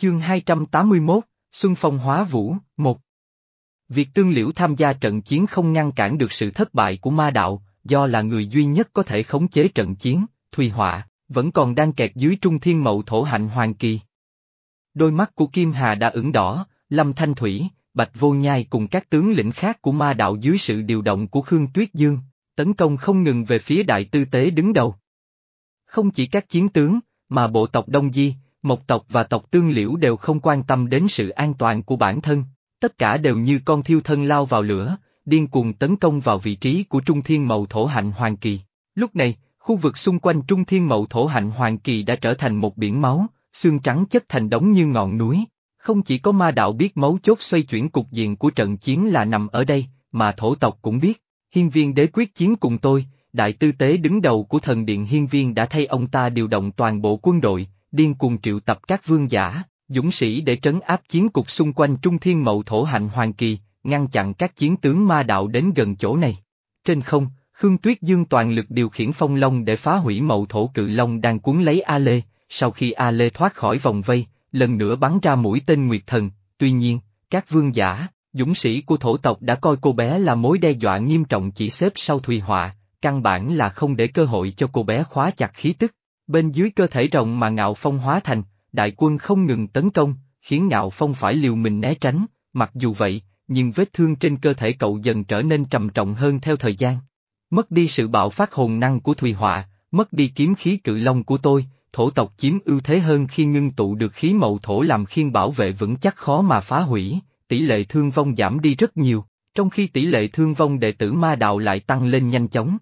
Chương 281, Xuân Phong Hóa Vũ, 1 Việc tương liễu tham gia trận chiến không ngăn cản được sự thất bại của ma đạo, do là người duy nhất có thể khống chế trận chiến, Thùy Họa, vẫn còn đang kẹt dưới trung thiên mậu thổ hạnh hoàng kỳ. Đôi mắt của Kim Hà đã ửng đỏ, Lâm Thanh Thủy, Bạch Vô Nhai cùng các tướng lĩnh khác của ma đạo dưới sự điều động của Khương Tuyết Dương, tấn công không ngừng về phía đại tư tế đứng đầu. Không chỉ các chiến tướng, mà bộ tộc Đông Di, Mộc tộc và tộc Tương Liễu đều không quan tâm đến sự an toàn của bản thân, tất cả đều như con thiêu thân lao vào lửa, điên cuồng tấn công vào vị trí của Trung Thiên Mậu Thổ Hạnh Hoàng Kỳ. Lúc này, khu vực xung quanh Trung Thiên Mậu Thổ Hạnh Hoàng Kỳ đã trở thành một biển máu, xương trắng chất thành đống như ngọn núi. Không chỉ có ma đạo biết mấu chốt xoay chuyển cục diện của trận chiến là nằm ở đây, mà thổ tộc cũng biết. Hiên viên đế quyết chiến cùng tôi, đại tư tế đứng đầu của thần điện hiên viên đã thay ông ta điều động toàn bộ quân đội, điên cuồng triệu tập các vương giả, dũng sĩ để trấn áp chiến cục xung quanh trung thiên mậu thổ hạnh hoàng kỳ, ngăn chặn các chiến tướng ma đạo đến gần chỗ này. Trên không, Khương Tuyết Dương toàn lực điều khiển phong long để phá hủy mậu thổ cự long đang cuốn lấy A Lê, sau khi A Lê thoát khỏi vòng vây, lần nữa bắn ra mũi tên Nguyệt Thần, tuy nhiên, các vương giả, dũng sĩ của thổ tộc đã coi cô bé là mối đe dọa nghiêm trọng chỉ xếp sau Thùy Họa, căn bản là không để cơ hội cho cô bé khóa chặt khí tức. Bên dưới cơ thể rộng mà ngạo phong hóa thành, đại quân không ngừng tấn công, khiến ngạo phong phải liều mình né tránh, mặc dù vậy, nhưng vết thương trên cơ thể cậu dần trở nên trầm trọng hơn theo thời gian. Mất đi sự bạo phát hồn năng của Thùy Họa, mất đi kiếm khí cự long của tôi, thổ tộc chiếm ưu thế hơn khi ngưng tụ được khí mậu thổ làm khiên bảo vệ vững chắc khó mà phá hủy, tỷ lệ thương vong giảm đi rất nhiều, trong khi tỷ lệ thương vong đệ tử ma đạo lại tăng lên nhanh chóng.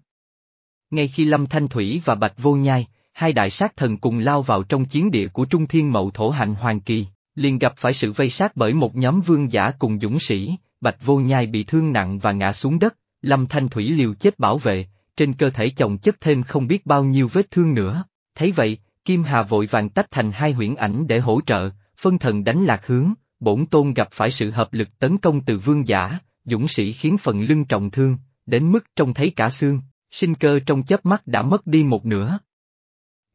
Ngay khi Lâm Thanh Thủy và Bạch Vô Nhai, hai đại sát thần cùng lao vào trong chiến địa của Trung Thiên Mậu Thổ Hạnh Hoàng Kỳ, liền gặp phải sự vây sát bởi một nhóm vương giả cùng dũng sĩ, Bạch Vô Nhai bị thương nặng và ngã xuống đất, Lâm Thanh Thủy liều chết bảo vệ, trên cơ thể chồng chất thêm không biết bao nhiêu vết thương nữa, thấy vậy, Kim Hà vội vàng tách thành hai huyễn ảnh để hỗ trợ, phân thần đánh lạc hướng, bổn tôn gặp phải sự hợp lực tấn công từ vương giả, dũng sĩ khiến phần lưng trọng thương, đến mức trông thấy cả xương, sinh cơ trong chớp mắt đã mất đi một nửa.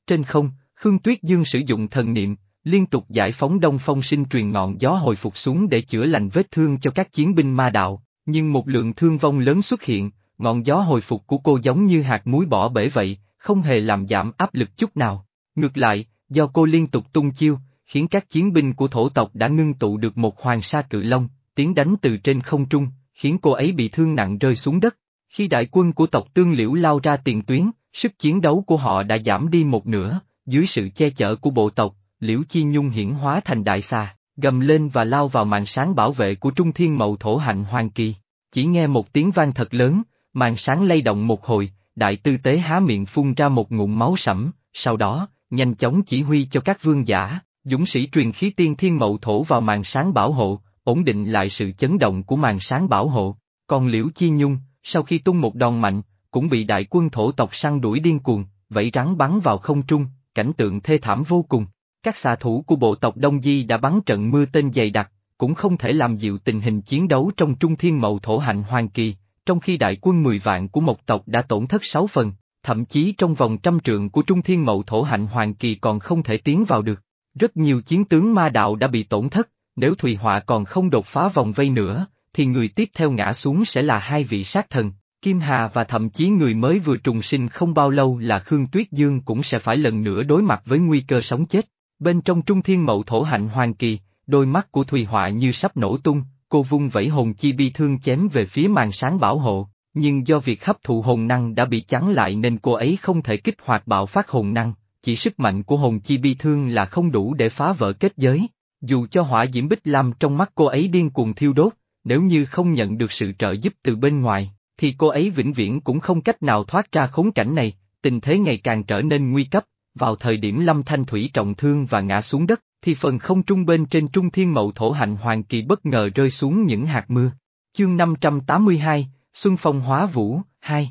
Trên không, Khương Tuyết Dương sử dụng thần niệm, liên tục giải phóng đông phong sinh truyền ngọn gió hồi phục xuống để chữa lành vết thương cho các chiến binh ma đạo, nhưng một lượng thương vong lớn xuất hiện, ngọn gió hồi phục của cô giống như hạt muối bỏ bể vậy, không hề làm giảm áp lực chút nào. Ngược lại, do cô liên tục tung chiêu, khiến các chiến binh của thổ tộc đã ngưng tụ được một hoàng sa cự long, tiến đánh từ trên không trung, khiến cô ấy bị thương nặng rơi xuống đất. Khi đại quân của tộc tương liễu lao ra tiền tuyến, sức chiến đấu của họ đã giảm đi một nửa, dưới sự che chở của bộ tộc, liễu chi nhung hiển hóa thành đại xà, gầm lên và lao vào màn sáng bảo vệ của trung thiên mậu thổ hạnh hoàng kỳ. Chỉ nghe một tiếng vang thật lớn, màn sáng lay động một hồi, đại tư tế há miệng phun ra một ngụm máu sẫm, sau đó, nhanh chóng chỉ huy cho các vương giả, dũng sĩ truyền khí tiên thiên mậu thổ vào màn sáng bảo hộ, ổn định lại sự chấn động của màn sáng bảo hộ. Còn Liễu Chi Nhung, sau khi tung một đòn mạnh, cũng bị đại quân thổ tộc săn đuổi điên cuồng, vẫy rắn bắn vào không trung, cảnh tượng thê thảm vô cùng. Các xạ thủ của bộ tộc Đông Di đã bắn trận mưa tên dày đặc, cũng không thể làm dịu tình hình chiến đấu trong trung thiên mậu thổ hạnh hoàng kỳ, trong khi đại quân 10 vạn của một tộc đã tổn thất 6 phần, thậm chí trong vòng trăm trượng của trung thiên mậu thổ hạnh hoàng kỳ còn không thể tiến vào được. Rất nhiều chiến tướng ma đạo đã bị tổn thất, nếu Thùy Họa còn không đột phá vòng vây nữa, thì người tiếp theo ngã xuống sẽ là hai vị sát thần, Kim Hà và thậm chí người mới vừa trùng sinh không bao lâu là Khương Tuyết Dương cũng sẽ phải lần nữa đối mặt với nguy cơ sống chết. Bên trong trung thiên mậu thổ hạnh hoàng kỳ, đôi mắt của Thùy Họa như sắp nổ tung, cô vung vẫy hồn chi bi thương chém về phía màn sáng bảo hộ, nhưng do việc hấp thụ hồn năng đã bị chắn lại nên cô ấy không thể kích hoạt bạo phát hồn năng, chỉ sức mạnh của hồn chi bi thương là không đủ để phá vỡ kết giới. Dù cho hỏa diễm bích lam trong mắt cô ấy điên cuồng thiêu đốt, nếu như không nhận được sự trợ giúp từ bên ngoài, thì cô ấy vĩnh viễn cũng không cách nào thoát ra khốn cảnh này, tình thế ngày càng trở nên nguy cấp, vào thời điểm Lâm Thanh Thủy trọng thương và ngã xuống đất, thì phần không trung bên trên trung thiên mậu thổ hạnh hoàng kỳ bất ngờ rơi xuống những hạt mưa. Chương 582, Xuân Phong Hóa Vũ, 2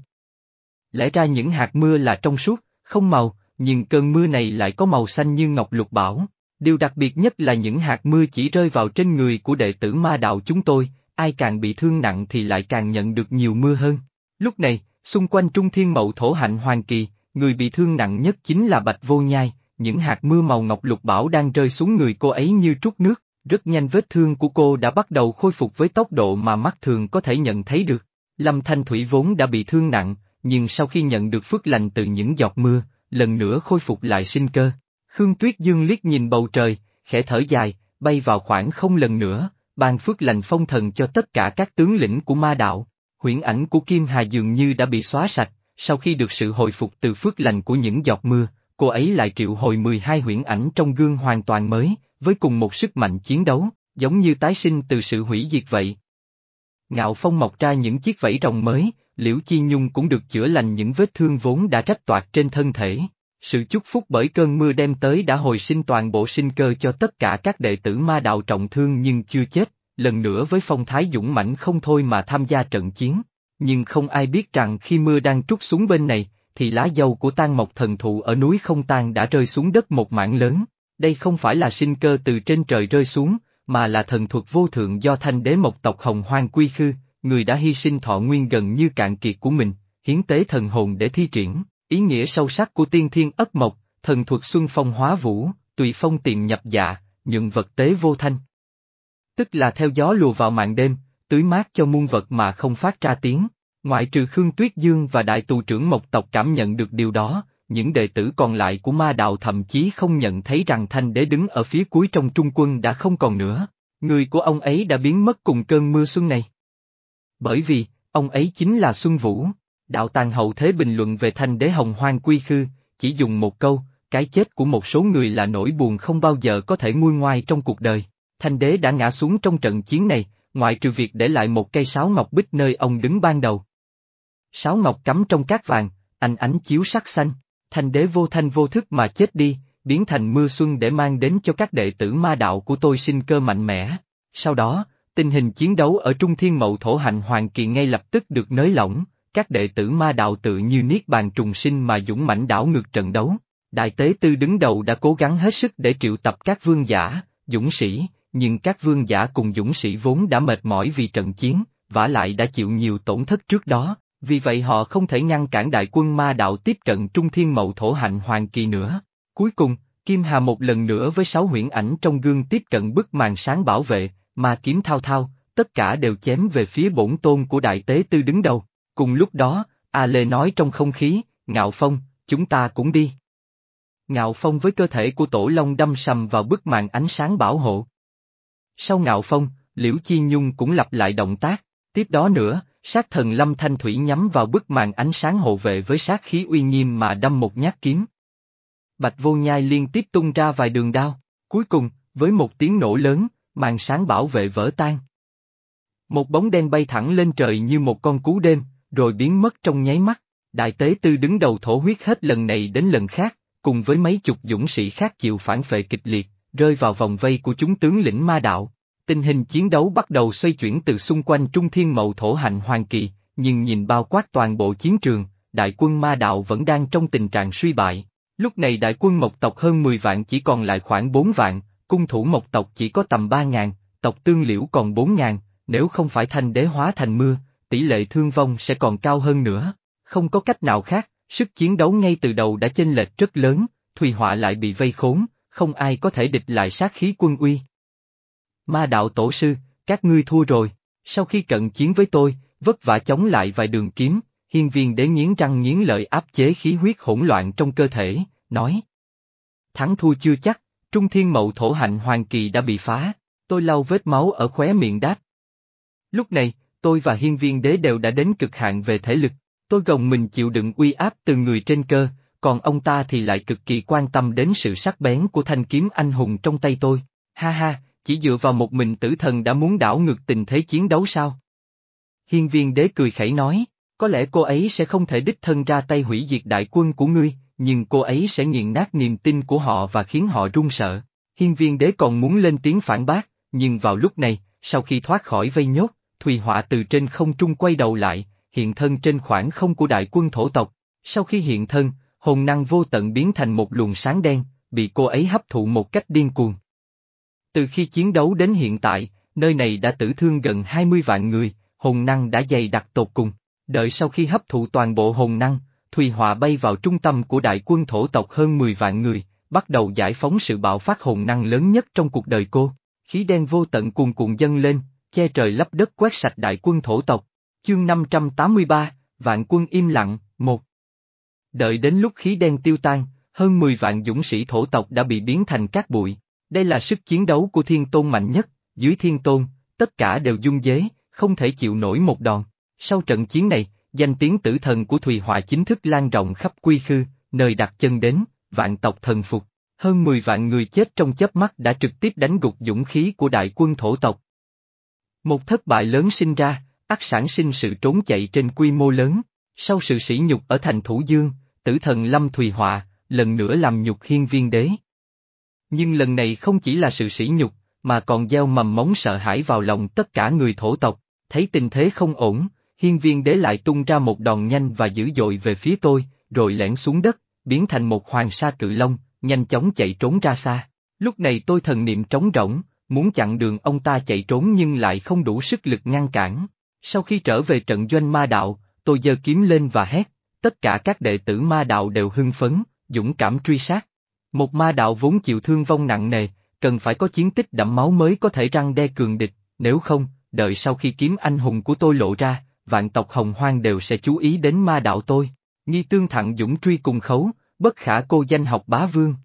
Lẽ ra những hạt mưa là trong suốt, không màu, nhưng cơn mưa này lại có màu xanh như ngọc lục bảo. Điều đặc biệt nhất là những hạt mưa chỉ rơi vào trên người của đệ tử ma đạo chúng tôi, ai càng bị thương nặng thì lại càng nhận được nhiều mưa hơn. Lúc này, xung quanh trung thiên mậu thổ hạnh hoàng kỳ, người bị thương nặng nhất chính là Bạch Vô Nhai, những hạt mưa màu ngọc lục bảo đang rơi xuống người cô ấy như trút nước, rất nhanh vết thương của cô đã bắt đầu khôi phục với tốc độ mà mắt thường có thể nhận thấy được. Lâm Thanh Thủy vốn đã bị thương nặng, nhưng sau khi nhận được phước lành từ những giọt mưa, lần nữa khôi phục lại sinh cơ. Khương Tuyết Dương liếc nhìn bầu trời, khẽ thở dài, bay vào khoảng không lần nữa, ban phước lành phong thần cho tất cả các tướng lĩnh của ma đạo. Huyễn ảnh của Kim Hà dường như đã bị xóa sạch, sau khi được sự hồi phục từ phước lành của những giọt mưa, cô ấy lại triệu hồi 12 huyễn ảnh trong gương hoàn toàn mới, với cùng một sức mạnh chiến đấu, giống như tái sinh từ sự hủy diệt vậy. Ngạo Phong mọc ra những chiếc vảy rồng mới, Liễu Chi Nhung cũng được chữa lành những vết thương vốn đã rách toạc trên thân thể. Sự chúc phúc bởi cơn mưa đem tới đã hồi sinh toàn bộ sinh cơ cho tất cả các đệ tử ma đạo trọng thương nhưng chưa chết, lần nữa với phong thái dũng mãnh không thôi mà tham gia trận chiến. Nhưng không ai biết rằng khi mưa đang trút xuống bên này, thì lá dâu của tan mộc thần thụ ở núi không tan đã rơi xuống đất một mảng lớn. Đây không phải là sinh cơ từ trên trời rơi xuống, mà là thần thuật vô thượng do thanh đế mộc tộc hồng hoang quy khư, người đã hy sinh thọ nguyên gần như cạn kiệt của mình, hiến tế thần hồn để thi triển, ý nghĩa sâu sắc của tiên thiên ất mộc, thần thuật xuân phong hóa vũ, tùy phong tiền nhập dạ, nhuận vật tế vô thanh. Tức là theo gió lùa vào màn đêm, tưới mát cho muôn vật mà không phát ra tiếng. Ngoại trừ Khương Tuyết Dương và đại tù trưởng Mộc tộc cảm nhận được điều đó, những đệ tử còn lại của ma đạo thậm chí không nhận thấy rằng thanh đế đứng ở phía cuối trong trung quân đã không còn nữa. Người của ông ấy đã biến mất cùng cơn mưa xuân này. Bởi vì, ông ấy chính là Xuân Vũ. Đạo tàng hậu thế bình luận về thanh đế hồng hoang quy khư, chỉ dùng một câu, cái chết của một số người là nỗi buồn không bao giờ có thể nguôi ngoai trong cuộc đời. Thanh đế đã ngã xuống trong trận chiến này, ngoại trừ việc để lại một cây sáo ngọc bích nơi ông đứng ban đầu. Sáo ngọc cắm trong cát vàng, ánh ánh chiếu sắc xanh, thanh đế vô thanh vô thức mà chết đi, biến thành mưa xuân để mang đến cho các đệ tử ma đạo của tôi sinh cơ mạnh mẽ. Sau đó, tình hình chiến đấu ở Trung Thiên Mậu Thổ Hạnh Hoàng Kỳ ngay lập tức được nới lỏng, các đệ tử ma đạo tự như niết bàn trùng sinh mà dũng mãnh đảo ngược trận đấu. Đại tế tư đứng đầu đã cố gắng hết sức để triệu tập các vương giả, dũng sĩ, nhưng các vương giả cùng dũng sĩ vốn đã mệt mỏi vì trận chiến, vả lại đã chịu nhiều tổn thất trước đó, vì vậy họ không thể ngăn cản đại quân ma đạo tiếp trận Trung Thiên Mậu Thổ Hạnh Hoàng Kỳ nữa. Cuối cùng, Kim Hà một lần nữa với sáu huyễn ảnh trong gương tiếp cận bức màn sáng bảo vệ, ma kiếm thao thao, tất cả đều chém về phía bổn tôn của đại tế tư đứng đầu. Cùng lúc đó, A Lê nói trong không khí, Ngạo Phong, chúng ta cũng đi. Ngạo Phong với cơ thể của Tổ Long đâm sầm vào bức màn ánh sáng bảo hộ. Sau Ngạo Phong, Liễu Chi Nhung cũng lặp lại động tác, tiếp đó nữa, sát thần Lâm Thanh Thủy nhắm vào bức màn ánh sáng hộ vệ với sát khí uy nghiêm mà đâm một nhát kiếm. Bạch vô nhai liên tiếp tung ra vài đường đao, cuối cùng, với một tiếng nổ lớn, màn sáng bảo vệ vỡ tan. Một bóng đen bay thẳng lên trời như một con cú đêm, rồi biến mất trong nháy mắt. Đại tế tư đứng đầu thổ huyết hết lần này đến lần khác, cùng với mấy chục dũng sĩ khác chịu phản phệ kịch liệt, rơi vào vòng vây của chúng tướng lĩnh ma đạo. Tình hình chiến đấu bắt đầu xoay chuyển từ xung quanh Trung Thiên Mậu Thổ Hành Hoàng Kỳ, nhưng nhìn bao quát toàn bộ chiến trường, đại quân ma đạo vẫn đang trong tình trạng suy bại. Lúc này đại quân mộc tộc hơn 10 vạn chỉ còn lại khoảng 4 vạn, cung thủ mộc tộc chỉ có tầm 3 ngàn, tộc tương liễu còn 4 ngàn, nếu không phải thanh đế hóa thành mưa, tỷ lệ thương vong sẽ còn cao hơn nữa. Không có cách nào khác, sức chiến đấu ngay từ đầu đã chênh lệch rất lớn, Thùy Họa lại bị vây khốn, không ai có thể địch lại sát khí quân uy. Ma đạo tổ sư, các ngươi thua rồi, sau khi cận chiến với tôi, vất vả chống lại vài đường kiếm, hiên viên đế nghiến răng nghiến lợi áp chế khí huyết hỗn loạn trong cơ thể, nói. Thắng thua chưa chắc, trung thiên mậu thổ hạnh hoàng kỳ đã bị phá, tôi lau vết máu ở khóe miệng đáp. Lúc này, tôi và hiên viên đế đều đã đến cực hạn về thể lực, tôi gồng mình chịu đựng uy áp từ người trên cơ, còn ông ta thì lại cực kỳ quan tâm đến sự sắc bén của thanh kiếm anh hùng trong tay tôi. Ha ha, chỉ dựa vào một mình tử thần đã muốn đảo ngược tình thế chiến đấu sao? Hiên viên đế cười khẩy nói, có lẽ cô ấy sẽ không thể đích thân ra tay hủy diệt đại quân của ngươi, nhưng cô ấy sẽ nghiền nát niềm tin của họ và khiến họ run sợ. Hiên viên đế còn muốn lên tiếng phản bác, nhưng vào lúc này, sau khi thoát khỏi vây nhốt, Thùy Họa từ trên không trung quay đầu lại, hiện thân trên khoảng không của đại quân thổ tộc. Sau khi hiện thân, hồn năng vô tận biến thành một luồng sáng đen, bị cô ấy hấp thụ một cách điên cuồng. Từ khi chiến đấu đến hiện tại, nơi này đã tử thương gần 20 vạn người, hồn năng đã dày đặc tột cùng. Đợi sau khi hấp thụ toàn bộ hồn năng, Thùy Họa bay vào trung tâm của đại quân thổ tộc hơn 10 vạn người, bắt đầu giải phóng sự bạo phát hồn năng lớn nhất trong cuộc đời cô. Khí đen vô tận cuồn cuộn dâng lên, che trời lấp đất quét sạch đại quân thổ tộc. Chương 583, Vạn quân im lặng, một. Đợi đến lúc khí đen tiêu tan, hơn 10 vạn dũng sĩ thổ tộc đã bị biến thành cát bụi. Đây là sức chiến đấu của thiên tôn mạnh nhất, dưới thiên tôn, tất cả đều dung dế, không thể chịu nổi một đòn. Sau trận chiến này, danh tiếng tử thần của Thùy Họa chính thức lan rộng khắp quy khư, nơi đặt chân đến, vạn tộc thần phục. Hơn 10 vạn người chết trong chớp mắt đã trực tiếp đánh gục dũng khí của đại quân thổ tộc. Một thất bại lớn sinh ra, ắt sản sinh sự trốn chạy trên quy mô lớn. Sau sự sỉ nhục ở thành Thủ Dương, tử thần Lâm Thùy Họa, lần nữa làm nhục hiên viên đế. Nhưng lần này không chỉ là sự sỉ nhục, mà còn gieo mầm móng sợ hãi vào lòng tất cả người thổ tộc, thấy tình thế không ổn, hiên viên đế lại tung ra một đòn nhanh và dữ dội về phía tôi, rồi lẻn xuống đất, biến thành một hoàng sa cự long, nhanh chóng chạy trốn ra xa. Lúc này tôi thần niệm trống rỗng, muốn chặn đường ông ta chạy trốn nhưng lại không đủ sức lực ngăn cản. Sau khi trở về trận doanh ma đạo, tôi giơ kiếm lên và hét, tất cả các đệ tử ma đạo đều hưng phấn, dũng cảm truy sát. Một ma đạo vốn chịu thương vong nặng nề, cần phải có chiến tích đẫm máu mới có thể răng đe cường địch, nếu không, đợi sau khi kiếm anh hùng của tôi lộ ra, vạn tộc hồng hoang đều sẽ chú ý đến ma đạo tôi. Nghi tương thẳng dũng truy cùng khấu, bất khả cô danh học bá vương.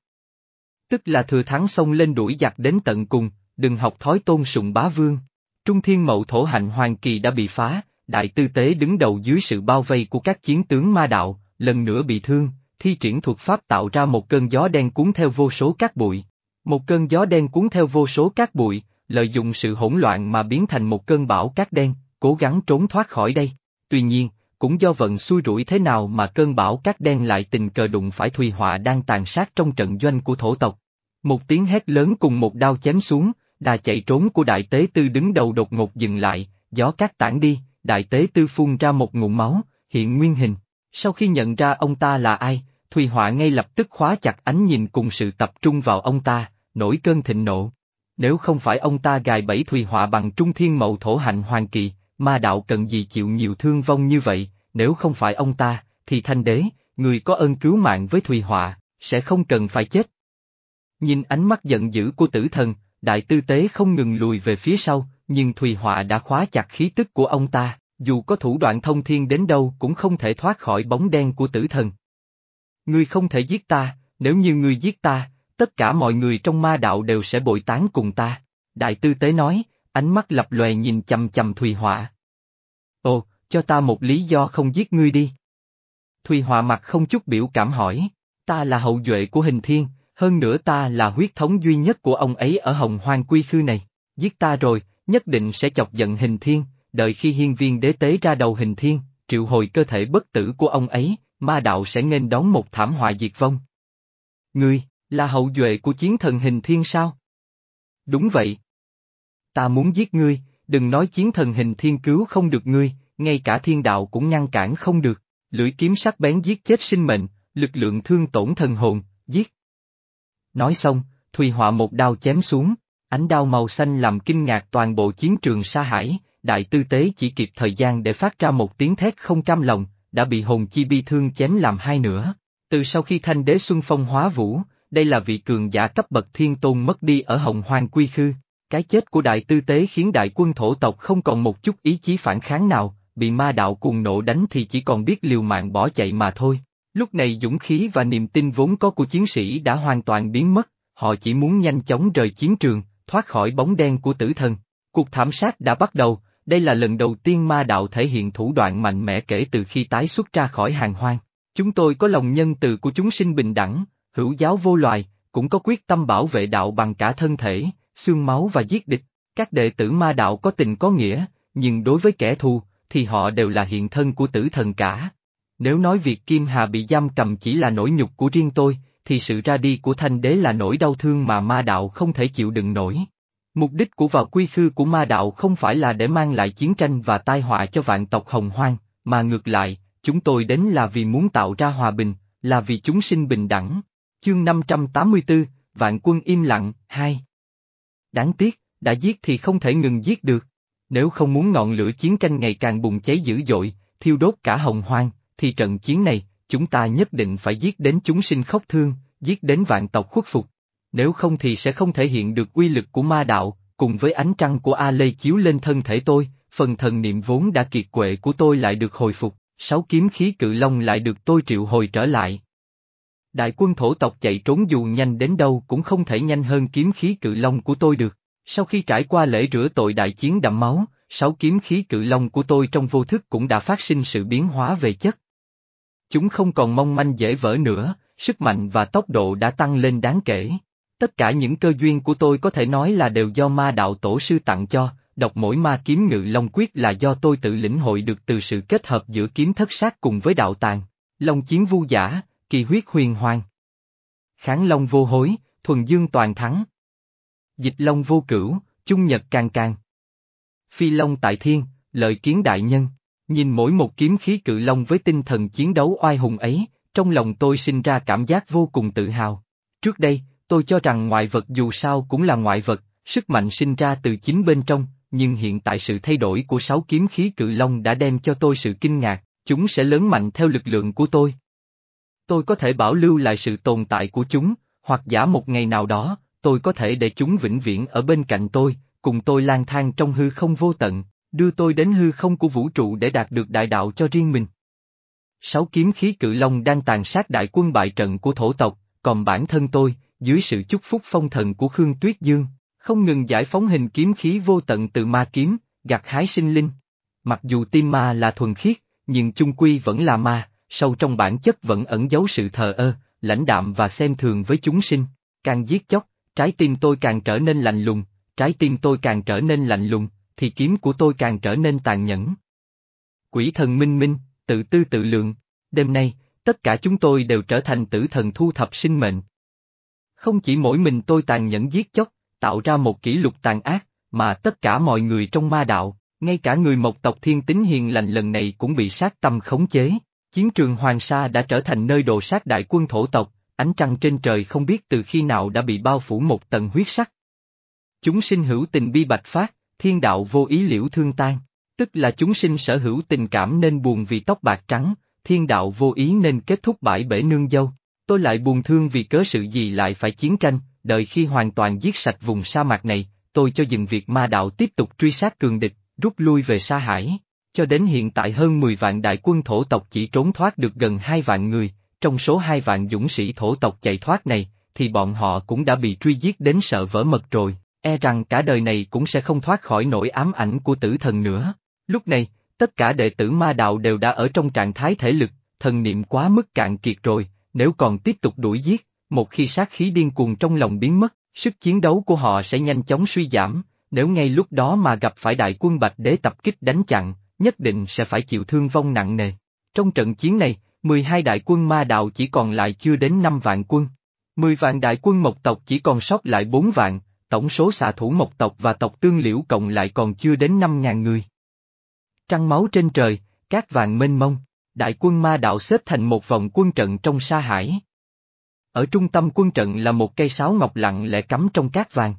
Tức là thừa thắng xông lên đuổi giặc đến tận cùng, đừng học thói tôn sùng bá vương. Trung thiên mậu thổ hạnh hoàng kỳ đã bị phá, đại tư tế đứng đầu dưới sự bao vây của các chiến tướng ma đạo, lần nữa bị thương, thi triển thuật pháp tạo ra một cơn gió đen cuốn theo vô số cát bụi. Một cơn gió đen cuốn theo vô số cát bụi, lợi dụng sự hỗn loạn mà biến thành một cơn bão cát đen, cố gắng trốn thoát khỏi đây. Tuy nhiên, cũng do vận xui rủi thế nào mà cơn bão cát đen lại tình cờ đụng phải Thùy Họa đang tàn sát trong trận doanh của thổ tộc. Một tiếng hét lớn cùng một đao chém xuống, đà chạy trốn của đại tế tư đứng đầu đột ngột dừng lại, gió cát tản đi, đại tế tư phun ra một ngụm máu, hiện nguyên hình. Sau khi nhận ra ông ta là ai, Thùy Họa ngay lập tức khóa chặt ánh nhìn cùng sự tập trung vào ông ta, nổi cơn thịnh nộ. Nếu không phải ông ta gài bẫy Thùy Họa bằng trung thiên mậu thổ hạnh hoàng kỳ, ma đạo cần gì chịu nhiều thương vong như vậy, nếu không phải ông ta, thì thanh đế, người có ơn cứu mạng với Thùy Họa, sẽ không cần phải chết. Nhìn ánh mắt giận dữ của tử thần, đại tư tế không ngừng lùi về phía sau, nhưng Thùy Họa đã khóa chặt khí tức của ông ta, dù có thủ đoạn thông thiên đến đâu cũng không thể thoát khỏi bóng đen của tử thần. Ngươi không thể giết ta, nếu như ngươi giết ta, tất cả mọi người trong ma đạo đều sẽ bội tán cùng ta. Đại tư tế nói, ánh mắt lập lòe nhìn chầm chầm Thùy Họa. Ồ, cho ta một lý do không giết ngươi đi. Thùy Họa mặt không chút biểu cảm hỏi, ta là hậu duệ của hình thiên, hơn nữa ta là huyết thống duy nhất của ông ấy ở hồng hoang quy khư này, giết ta rồi, nhất định sẽ chọc giận hình thiên, đợi khi hiên viên đế tế ra đầu hình thiên, triệu hồi cơ thể bất tử của ông ấy, ma đạo sẽ nên đón một thảm họa diệt vong. Ngươi, là hậu duệ của chiến thần hình thiên sao? Đúng vậy. Ta muốn giết ngươi, đừng nói chiến thần hình thiên cứu không được ngươi, ngay cả thiên đạo cũng ngăn cản không được, lưỡi kiếm sắc bén giết chết sinh mệnh, lực lượng thương tổn thần hồn, giết. Nói xong, Thùy Họa một đao chém xuống, ánh đao màu xanh làm kinh ngạc toàn bộ chiến trường sa hải, đại tư tế chỉ kịp thời gian để phát ra một tiếng thét không cam lòng, đã bị hồn chi bi thương chém làm hai nửa. Từ sau khi thanh đế Xuân Phong hóa vũ, đây là vị cường giả cấp bậc thiên tôn mất đi ở hồng hoang quy khư. Cái chết của đại tư tế khiến đại quân thổ tộc không còn một chút ý chí phản kháng nào, bị ma đạo cuồng nộ đánh thì chỉ còn biết liều mạng bỏ chạy mà thôi. Lúc này dũng khí và niềm tin vốn có của chiến sĩ đã hoàn toàn biến mất, họ chỉ muốn nhanh chóng rời chiến trường, thoát khỏi bóng đen của tử thần. Cuộc thảm sát đã bắt đầu, đây là lần đầu tiên ma đạo thể hiện thủ đoạn mạnh mẽ kể từ khi tái xuất ra khỏi hàng hoang. Chúng tôi có lòng nhân từ của chúng sinh bình đẳng, hữu giáo vô loài, cũng có quyết tâm bảo vệ đạo bằng cả thân thể, xương máu và giết địch. Các đệ tử ma đạo có tình có nghĩa, nhưng đối với kẻ thù, thì họ đều là hiện thân của tử thần cả. Nếu nói việc Kim Hà bị giam cầm chỉ là nỗi nhục của riêng tôi, thì sự ra đi của thanh đế là nỗi đau thương mà ma đạo không thể chịu đựng nổi. Mục đích của vào quy khư của ma đạo không phải là để mang lại chiến tranh và tai họa cho vạn tộc hồng hoang, mà ngược lại, chúng tôi đến là vì muốn tạo ra hòa bình, là vì chúng sinh bình đẳng. Chương 584, Vạn quân im lặng, 2 Đáng tiếc, đã giết thì không thể ngừng giết được. Nếu không muốn ngọn lửa chiến tranh ngày càng bùng cháy dữ dội, thiêu đốt cả hồng hoang, thì trận chiến này, chúng ta nhất định phải giết đến chúng sinh khóc thương, giết đến vạn tộc khuất phục. Nếu không thì sẽ không thể hiện được uy lực của ma đạo, cùng với ánh trăng của A Lê chiếu lên thân thể tôi, phần thần niệm vốn đã kiệt quệ của tôi lại được hồi phục, sáu kiếm khí cự long lại được tôi triệu hồi trở lại. Đại quân thổ tộc chạy trốn dù nhanh đến đâu cũng không thể nhanh hơn kiếm khí cự long của tôi được. Sau khi trải qua lễ rửa tội đại chiến đẫm máu, sáu kiếm khí cự long của tôi trong vô thức cũng đã phát sinh sự biến hóa về chất. Chúng không còn mong manh dễ vỡ nữa, sức mạnh và tốc độ đã tăng lên đáng kể. Tất cả những cơ duyên của tôi có thể nói là đều do ma đạo tổ sư tặng cho, đọc mỗi ma kiếm ngự long quyết là do tôi tự lĩnh hội được từ sự kết hợp giữa kiếm thất sát cùng với đạo tàng, long chiến vu giả, kỳ huyết huyền hoàng. Kháng long vô hối, thuần dương toàn thắng. Dịch long vô cửu, chung nhật càng càng. Phi long tại thiên, lợi kiến đại nhân, nhìn mỗi một kiếm khí cự long với tinh thần chiến đấu oai hùng ấy, trong lòng tôi sinh ra cảm giác vô cùng tự hào. Trước đây, tôi cho rằng ngoại vật dù sao cũng là ngoại vật, sức mạnh sinh ra từ chính bên trong, nhưng hiện tại sự thay đổi của sáu kiếm khí cự long đã đem cho tôi sự kinh ngạc, chúng sẽ lớn mạnh theo lực lượng của tôi. Tôi có thể bảo lưu lại sự tồn tại của chúng, hoặc giả một ngày nào đó, tôi có thể để chúng vĩnh viễn ở bên cạnh tôi, cùng tôi lang thang trong hư không vô tận, đưa tôi đến hư không của vũ trụ để đạt được đại đạo cho riêng mình. Sáu kiếm khí cự long đang tàn sát đại quân bại trận của thổ tộc, còn bản thân tôi, dưới sự chúc phúc phong thần của Khương Tuyết Dương, không ngừng giải phóng hình kiếm khí vô tận từ ma kiếm, gặt hái sinh linh. Mặc dù tim ma là thuần khiết, nhưng chung quy vẫn là ma, sâu trong bản chất vẫn ẩn giấu sự thờ ơ, lãnh đạm và xem thường với chúng sinh. Càng giết chóc, trái tim tôi càng trở nên lạnh lùng, trái tim tôi càng trở nên lạnh lùng, thì kiếm của tôi càng trở nên tàn nhẫn. Quỷ thần minh minh, tự tư tự lượng, đêm nay, tất cả chúng tôi đều trở thành tử thần thu thập sinh mệnh. Không chỉ mỗi mình tôi tàn nhẫn giết chóc, tạo ra một kỷ lục tàn ác, mà tất cả mọi người trong ma đạo, ngay cả người mộc tộc thiên tính hiền lành lần này cũng bị sát tâm khống chế. Chiến trường Hoàng Sa đã trở thành nơi đồ sát đại quân thổ tộc, ánh trăng trên trời không biết từ khi nào đã bị bao phủ một tầng huyết sắc. Chúng sinh hữu tình bi bạch phát, thiên đạo vô ý liễu thương tan, tức là chúng sinh sở hữu tình cảm nên buồn vì tóc bạc trắng, thiên đạo vô ý nên kết thúc bãi bể nương dâu. Tôi lại buồn thương vì cớ sự gì lại phải chiến tranh, đợi khi hoàn toàn giết sạch vùng sa mạc này, tôi cho dừng việc ma đạo tiếp tục truy sát cường địch, rút lui về sa hải. Cho đến hiện tại hơn 10 vạn đại quân thổ tộc chỉ trốn thoát được gần 2 vạn người, trong số 2 vạn dũng sĩ thổ tộc chạy thoát này, thì bọn họ cũng đã bị truy giết đến sợ vỡ mật rồi, e rằng cả đời này cũng sẽ không thoát khỏi nỗi ám ảnh của tử thần nữa. Lúc này, tất cả đệ tử ma đạo đều đã ở trong trạng thái thể lực, thần niệm quá mức cạn kiệt rồi, nếu còn tiếp tục đuổi giết, một khi sát khí điên cuồng trong lòng biến mất, sức chiến đấu của họ sẽ nhanh chóng suy giảm, nếu ngay lúc đó mà gặp phải đại quân Bạch Đế tập kích đánh chặn, nhất định sẽ phải chịu thương vong nặng nề. Trong trận chiến này, 12 đại quân ma đạo chỉ còn lại chưa đến 5 vạn quân. 10 vạn đại quân mộc tộc chỉ còn sót lại 4 vạn, tổng số xạ thủ mộc tộc và tộc tương liễu cộng lại còn chưa đến 5.000 người. Trăng máu trên trời, các vàng mênh mông, đại quân ma đạo xếp thành một vòng quân trận trong sa hải. Ở trung tâm quân trận là một cây sáo ngọc lặng lẽ cắm trong cát vàng.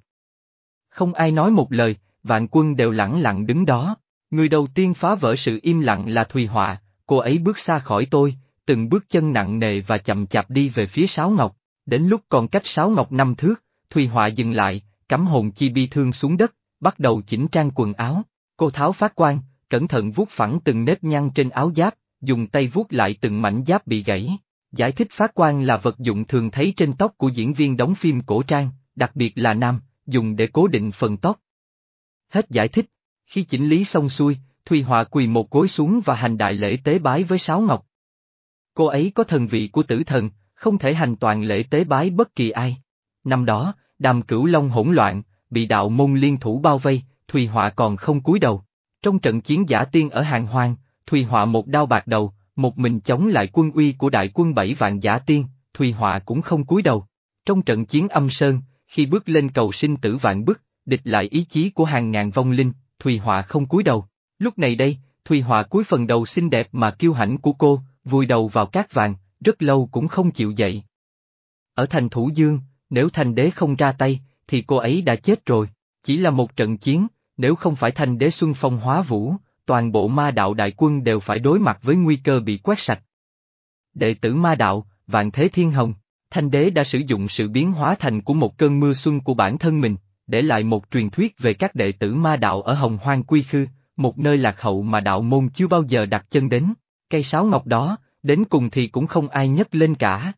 Không ai nói một lời, vạn quân đều lặng lặng đứng đó. Người đầu tiên phá vỡ sự im lặng là Thùy Họa, cô ấy bước xa khỏi tôi, từng bước chân nặng nề và chậm chạp đi về phía sáo ngọc. Đến lúc còn cách sáo ngọc năm thước, Thùy Họa dừng lại, cắm hồn chi bi thương xuống đất, bắt đầu chỉnh trang quần áo. Cô tháo phát quan, cẩn thận vuốt phẳng từng nếp nhăn trên áo giáp, dùng tay vuốt lại từng mảnh giáp bị gãy. Giải thích phát quan là vật dụng thường thấy trên tóc của diễn viên đóng phim cổ trang, đặc biệt là nam, dùng để cố định phần tóc. Hết giải thích, khi chỉnh lý xong xuôi, Thùy Họa quỳ một gối xuống và hành đại lễ tế bái với Sáo Ngọc. Cô ấy có thần vị của tử thần, không thể hành toàn lễ tế bái bất kỳ ai. Năm đó, đàm cửu long hỗn loạn, bị đạo môn liên thủ bao vây, Thùy Họa còn không cúi đầu. Trong trận chiến giả tiên ở hàng hoang, Thùy Họa một đao bạc đầu, một mình chống lại quân uy của đại quân bảy vạn giả tiên, Thùy Họa cũng không cúi đầu. Trong trận chiến âm sơn, khi bước lên cầu sinh tử vạn bức, địch lại ý chí của hàng ngàn vong linh, Thùy Họa không cúi đầu. Lúc này đây, Thùy Họa cúi phần đầu xinh đẹp mà kiêu hãnh của cô, vùi đầu vào cát vàng, rất lâu cũng không chịu dậy. Ở thành Thủ Dương, nếu thanh đế không ra tay, thì cô ấy đã chết rồi, chỉ là một trận chiến, nếu không phải thanh đế xuân phong hóa vũ, toàn bộ ma đạo đại quân đều phải đối mặt với nguy cơ bị quét sạch. Đệ tử ma đạo, Vạn Thế Thiên Hồng, thanh đế đã sử dụng sự biến hóa thành của một cơn mưa xuân của bản thân mình, để lại một truyền thuyết về các đệ tử ma đạo ở Hồng Hoang Quy Khư, một nơi lạc hậu mà đạo môn chưa bao giờ đặt chân đến. Cây sáo ngọc đó, đến cùng thì cũng không ai nhấc lên cả.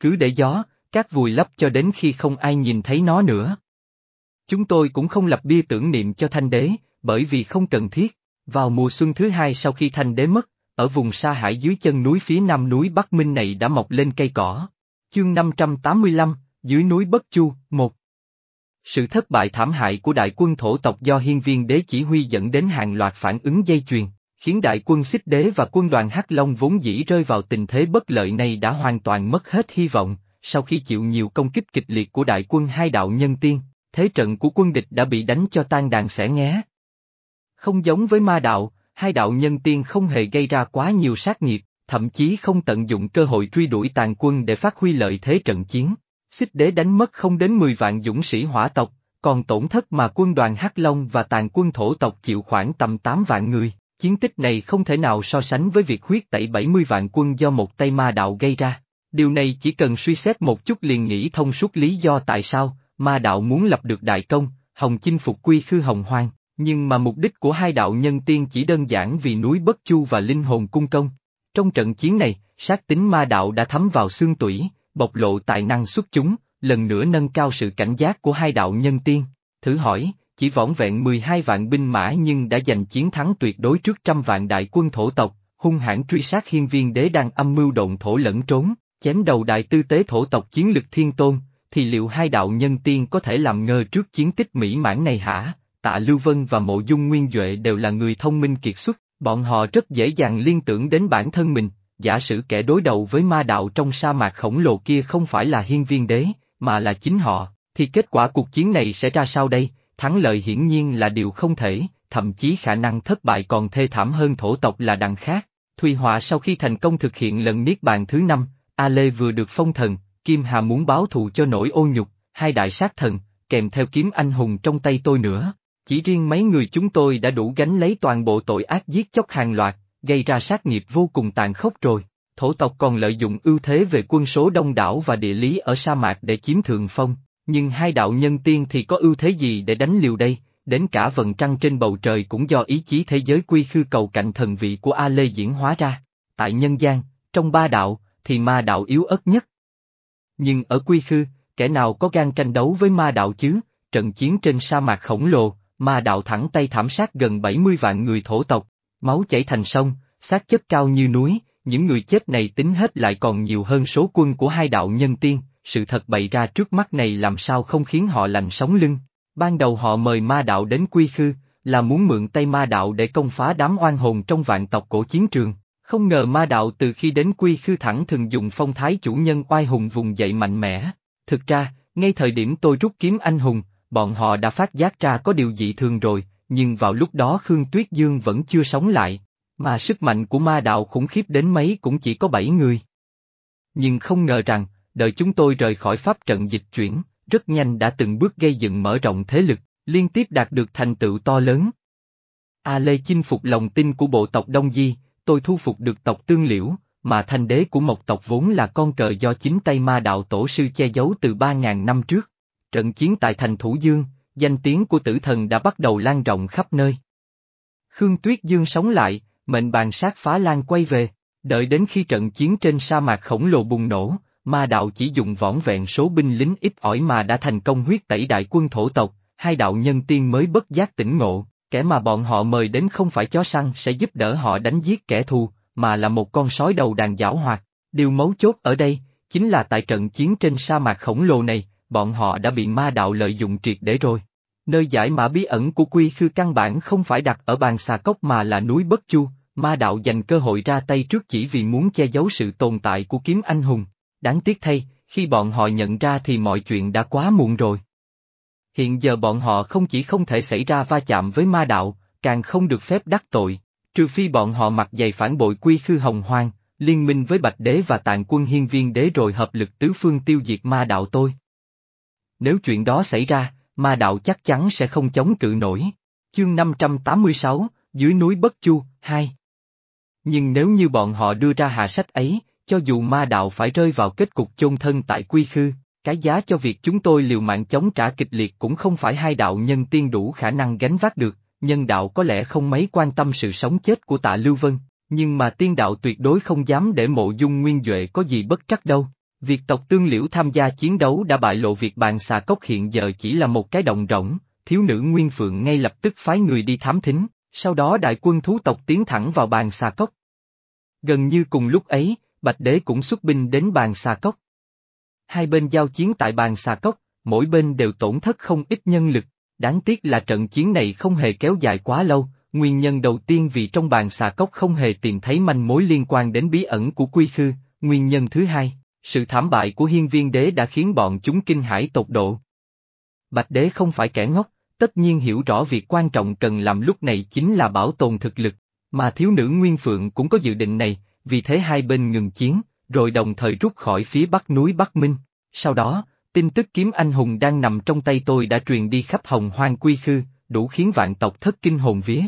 Cứ để gió, các vùi lấp cho đến khi không ai nhìn thấy nó nữa. Chúng tôi cũng không lập bia tưởng niệm cho thanh đế, bởi vì không cần thiết. Vào mùa xuân thứ hai sau khi thanh đế mất, ở vùng sa hải dưới chân núi phía nam núi Bắc Minh này đã mọc lên cây cỏ. Chương 585, dưới núi Bất Chu, 1 Sự thất bại thảm hại của đại quân thổ tộc do hiên viên đế chỉ huy dẫn đến hàng loạt phản ứng dây chuyền, khiến đại quân xích đế và quân đoàn Hắc Long vốn dĩ rơi vào tình thế bất lợi này đã hoàn toàn mất hết hy vọng, sau khi chịu nhiều công kích kịch liệt của đại quân hai đạo nhân tiên, thế trận của quân địch đã bị đánh cho tan đàn xẻ nghé. Không giống với ma đạo, hai đạo nhân tiên không hề gây ra quá nhiều sát nghiệp, thậm chí không tận dụng cơ hội truy đuổi tàn quân để phát huy lợi thế trận chiến. Xích đế đánh mất không đến 10 vạn dũng sĩ hỏa tộc, còn tổn thất mà quân đoàn Hắc Long và tàn quân thổ tộc chịu khoảng tầm 8 vạn người. Chiến tích này không thể nào so sánh với việc huyết tẩy 70 vạn quân do một tay ma đạo gây ra. Điều này chỉ cần suy xét một chút liền nghĩ thông suốt lý do tại sao, ma đạo muốn lập được đại công, hồng chinh phục quy khư hồng hoang, nhưng mà mục đích của hai đạo nhân tiên chỉ đơn giản vì núi Bất Chu và linh hồn cung công. Trong trận chiến này, sát tính ma đạo đã thấm vào xương tủy, bộc lộ tài năng xuất chúng, lần nữa nâng cao sự cảnh giác của hai đạo nhân tiên. Thử hỏi, chỉ võng vẹn 12 vạn binh mã nhưng đã giành chiến thắng tuyệt đối trước trăm vạn đại quân thổ tộc, hung hãn truy sát hiên viên đế đang âm mưu động thổ lẫn trốn, chém đầu đại tư tế thổ tộc chiến lực thiên tôn, thì liệu hai đạo nhân tiên có thể làm ngơ trước chiến tích mỹ mãn này hả? Tạ Lưu Vân và Mộ Dung Nguyên Duệ đều là người thông minh kiệt xuất, bọn họ rất dễ dàng liên tưởng đến bản thân mình, giả sử kẻ đối đầu với ma đạo trong sa mạc khổng lồ kia không phải là hiên viên đế, mà là chính họ, thì kết quả cuộc chiến này sẽ ra sao đây? Thắng lợi hiển nhiên là điều không thể, thậm chí khả năng thất bại còn thê thảm hơn thổ tộc là đằng khác. Thùy Họa sau khi thành công thực hiện lần niết bàn thứ năm, A Lê vừa được phong thần, Kim Hà muốn báo thù cho nỗi ô nhục, hai đại sát thần, kèm theo kiếm anh hùng trong tay tôi nữa. Chỉ riêng mấy người chúng tôi đã đủ gánh lấy toàn bộ tội ác giết chóc hàng loạt, gây ra sát nghiệp vô cùng tàn khốc rồi. Thổ tộc còn lợi dụng ưu thế về quân số đông đảo và địa lý ở sa mạc để chiếm thượng phong, nhưng hai đạo nhân tiên thì có ưu thế gì để đánh liều đây, đến cả vần trăng trên bầu trời cũng do ý chí thế giới quy khư cầu cạnh thần vị của A Lê diễn hóa ra. Tại nhân gian, trong ba đạo, thì ma đạo yếu ớt nhất. Nhưng ở quy khư, kẻ nào có gan tranh đấu với ma đạo chứ, trận chiến trên sa mạc khổng lồ, ma đạo thẳng tay thảm sát gần 70 vạn người thổ tộc, máu chảy thành sông, xác chất cao như núi, những người chết này tính hết lại còn nhiều hơn số quân của hai đạo nhân tiên, sự thật bày ra trước mắt này làm sao không khiến họ lành sống lưng. Ban đầu họ mời ma đạo đến quy khư, là muốn mượn tay ma đạo để công phá đám oan hồn trong vạn tộc cổ chiến trường. Không ngờ ma đạo từ khi đến quy khư thẳng thường dùng phong thái chủ nhân oai hùng vùng dậy mạnh mẽ. Thực ra, ngay thời điểm tôi rút kiếm anh hùng, bọn họ đã phát giác ra có điều dị thường rồi, nhưng vào lúc đó Khương Tuyết Dương vẫn chưa sống lại, mà sức mạnh của ma đạo khủng khiếp đến mấy cũng chỉ có bảy người. Nhưng không ngờ rằng, đợi chúng tôi rời khỏi pháp trận dịch chuyển, rất nhanh đã từng bước gây dựng mở rộng thế lực, liên tiếp đạt được thành tựu to lớn. A Lê chinh phục lòng tin của bộ tộc Đông Di, tôi thu phục được tộc Tương Liễu, mà thanh đế của một tộc vốn là con cờ do chính tay ma đạo tổ sư che giấu từ 3.000 năm trước. Trận chiến tại thành Thủ Dương, danh tiếng của tử thần đã bắt đầu lan rộng khắp nơi. Khương Tuyết Dương sống lại, mệnh bàn sát phá lan quay về, đợi đến khi trận chiến trên sa mạc khổng lồ bùng nổ, ma đạo chỉ dùng võn vẹn số binh lính ít ỏi mà đã thành công huyết tẩy đại quân thổ tộc, hai đạo nhân tiên mới bất giác tỉnh ngộ, kẻ mà bọn họ mời đến không phải chó săn sẽ giúp đỡ họ đánh giết kẻ thù, mà là một con sói đầu đàn giảo hoạt. Điều mấu chốt ở đây, chính là tại trận chiến trên sa mạc khổng lồ này, bọn họ đã bị ma đạo lợi dụng triệt để rồi. Nơi giải mã bí ẩn của quy khư căn bản không phải đặt ở bàn xà cốc mà là núi Bất Chu, ma đạo dành cơ hội ra tay trước chỉ vì muốn che giấu sự tồn tại của kiếm anh hùng. Đáng tiếc thay, khi bọn họ nhận ra thì mọi chuyện đã quá muộn rồi. Hiện giờ bọn họ không chỉ không thể xảy ra va chạm với ma đạo, càng không được phép đắc tội, trừ phi bọn họ mặc dày phản bội quy khư hồng hoang, liên minh với Bạch Đế và tàn quân hiên viên đế rồi hợp lực tứ phương tiêu diệt ma đạo tôi. Nếu chuyện đó xảy ra, ma đạo chắc chắn sẽ không chống cự nổi. Chương 586, dưới núi Bất Chu, 2 Nhưng nếu như bọn họ đưa ra hạ sách ấy, cho dù ma đạo phải rơi vào kết cục chôn thân tại quy khư, cái giá cho việc chúng tôi liều mạng chống trả kịch liệt cũng không phải hai đạo nhân tiên đủ khả năng gánh vác được, nhân đạo có lẽ không mấy quan tâm sự sống chết của tạ Lưu Vân, nhưng mà tiên đạo tuyệt đối không dám để mộ dung nguyên Duệ có gì bất trắc đâu. Việc tộc tương liễu tham gia chiến đấu đã bại lộ việc bàn xà cốc hiện giờ chỉ là một cái động rỗng, thiếu nữ Nguyên Phượng ngay lập tức phái người đi thám thính, sau đó đại quân thú tộc tiến thẳng vào bàn xà cốc. Gần như cùng lúc ấy, Bạch Đế cũng xuất binh đến bàn xà cốc. Hai bên giao chiến tại bàn xà cốc, mỗi bên đều tổn thất không ít nhân lực, đáng tiếc là trận chiến này không hề kéo dài quá lâu, nguyên nhân đầu tiên vì trong bàn xà cốc không hề tìm thấy manh mối liên quan đến bí ẩn của quy khư, nguyên nhân thứ hai, sự thảm bại của hiên viên đế đã khiến bọn chúng kinh hãi tột độ. Bạch đế không phải kẻ ngốc, tất nhiên hiểu rõ việc quan trọng cần làm lúc này chính là bảo tồn thực lực, mà thiếu nữ Nguyên Phượng cũng có dự định này, vì thế hai bên ngừng chiến, rồi đồng thời rút khỏi phía bắc núi Bắc Minh. Sau đó, tin tức kiếm anh hùng đang nằm trong tay tôi đã truyền đi khắp hồng hoang quy khư, đủ khiến vạn tộc thất kinh hồn vía.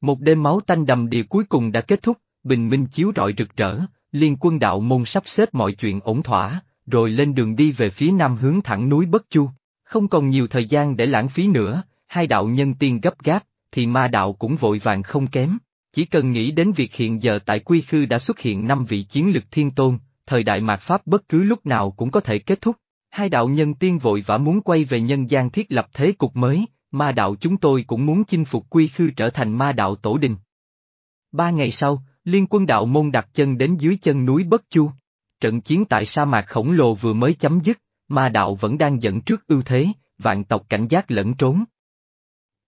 Một đêm máu tanh đầm địa cuối cùng đã kết thúc, bình minh chiếu rọi rực rỡ, liên quân đạo môn sắp xếp mọi chuyện ổn thỏa, rồi lên đường đi về phía nam hướng thẳng núi Bất Chu. Không còn nhiều thời gian để lãng phí nữa, hai đạo nhân tiên gấp gáp, thì ma đạo cũng vội vàng không kém. Chỉ cần nghĩ đến việc hiện giờ tại Quy Khư đã xuất hiện năm vị chiến lực thiên tôn, thời đại mạt Pháp bất cứ lúc nào cũng có thể kết thúc. Hai đạo nhân tiên vội vã muốn quay về nhân gian thiết lập thế cục mới, ma đạo chúng tôi cũng muốn chinh phục Quy Khư trở thành ma đạo tổ đình. Ba ngày sau, liên quân đạo môn đặt chân đến dưới chân núi Bất Chu. Trận chiến tại sa mạc khổng lồ vừa mới chấm dứt, ma đạo vẫn đang dẫn trước ưu thế, vạn tộc cảnh giác lẫn trốn.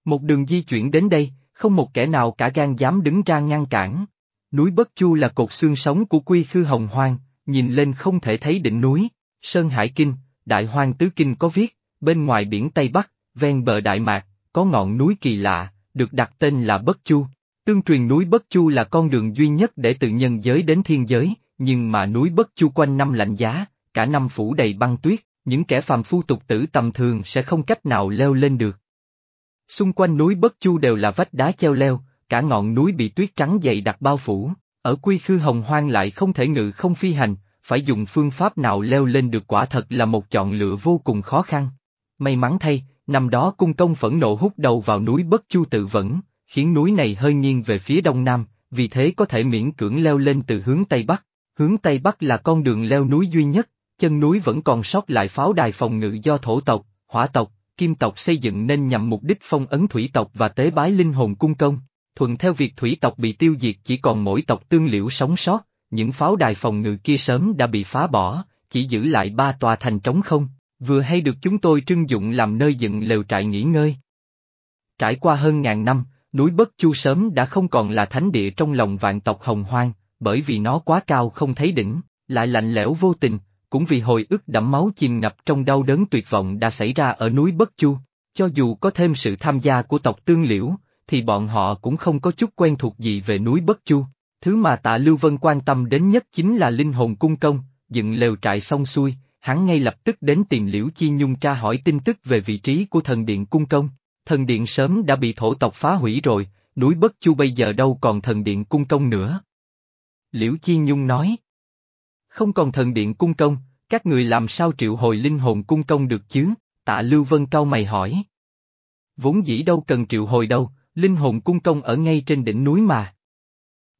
Một đường di chuyển đến đây, không một kẻ nào cả gan dám đứng ra ngăn cản. Núi Bất Chu là cột xương sống của quy khư hồng hoang, nhìn lên không thể thấy đỉnh núi. Sơn Hải Kinh, Đại Hoang Tứ Kinh có viết, bên ngoài biển Tây Bắc, ven bờ Đại Mạc, có ngọn núi kỳ lạ, được đặt tên là Bất Chu. Tương truyền núi Bất Chu là con đường duy nhất để từ nhân giới đến thiên giới, nhưng mà núi Bất Chu quanh năm lạnh giá, cả năm phủ đầy băng tuyết, những kẻ phàm phu tục tử tầm thường sẽ không cách nào leo lên được. Xung quanh núi Bất Chu đều là vách đá treo leo, cả ngọn núi bị tuyết trắng dày đặc bao phủ, ở quy khư hồng hoang lại không thể ngự không phi hành, phải dùng phương pháp nào leo lên được quả thật là một chọn lựa vô cùng khó khăn. May mắn thay, năm đó cung công phẫn nộ hút đầu vào núi Bất Chu tự vẫn, khiến núi này hơi nghiêng về phía đông nam, vì thế có thể miễn cưỡng leo lên từ hướng Tây Bắc. Hướng Tây Bắc là con đường leo núi duy nhất, chân núi vẫn còn sót lại pháo đài phòng ngự do thổ tộc, hỏa tộc, kim tộc xây dựng nên nhằm mục đích phong ấn thủy tộc và tế bái linh hồn cung công. Thuận theo việc thủy tộc bị tiêu diệt chỉ còn mỗi tộc tương liễu sống sót, những pháo đài phòng ngự kia sớm đã bị phá bỏ, chỉ giữ lại ba tòa thành trống không, vừa hay được chúng tôi trưng dụng làm nơi dựng lều trại nghỉ ngơi. Trải qua hơn ngàn năm, núi Bất Chu sớm đã không còn là thánh địa trong lòng vạn tộc hồng hoang, bởi vì nó quá cao không thấy đỉnh, lại lạnh lẽo vô tình, cũng vì hồi ức đẫm máu chìm ngập trong đau đớn tuyệt vọng đã xảy ra ở núi Bất Chu, cho dù có thêm sự tham gia của tộc Tương Liễu, thì bọn họ cũng không có chút quen thuộc gì về núi Bất Chu. Thứ mà tạ Lưu Vân quan tâm đến nhất chính là linh hồn cung công, dựng lều trại xong xuôi, hắn ngay lập tức đến tìm Liễu Chi Nhung tra hỏi tin tức về vị trí của thần điện cung công. Thần điện sớm đã bị thổ tộc phá hủy rồi, núi Bất Chu bây giờ đâu còn thần điện cung công nữa. Liễu Chi Nhung nói. Không còn thần điện cung công, các người làm sao triệu hồi linh hồn cung công được chứ? Tạ Lưu Vân cau mày hỏi. Vốn dĩ đâu cần triệu hồi đâu, linh hồn cung công ở ngay trên đỉnh núi mà.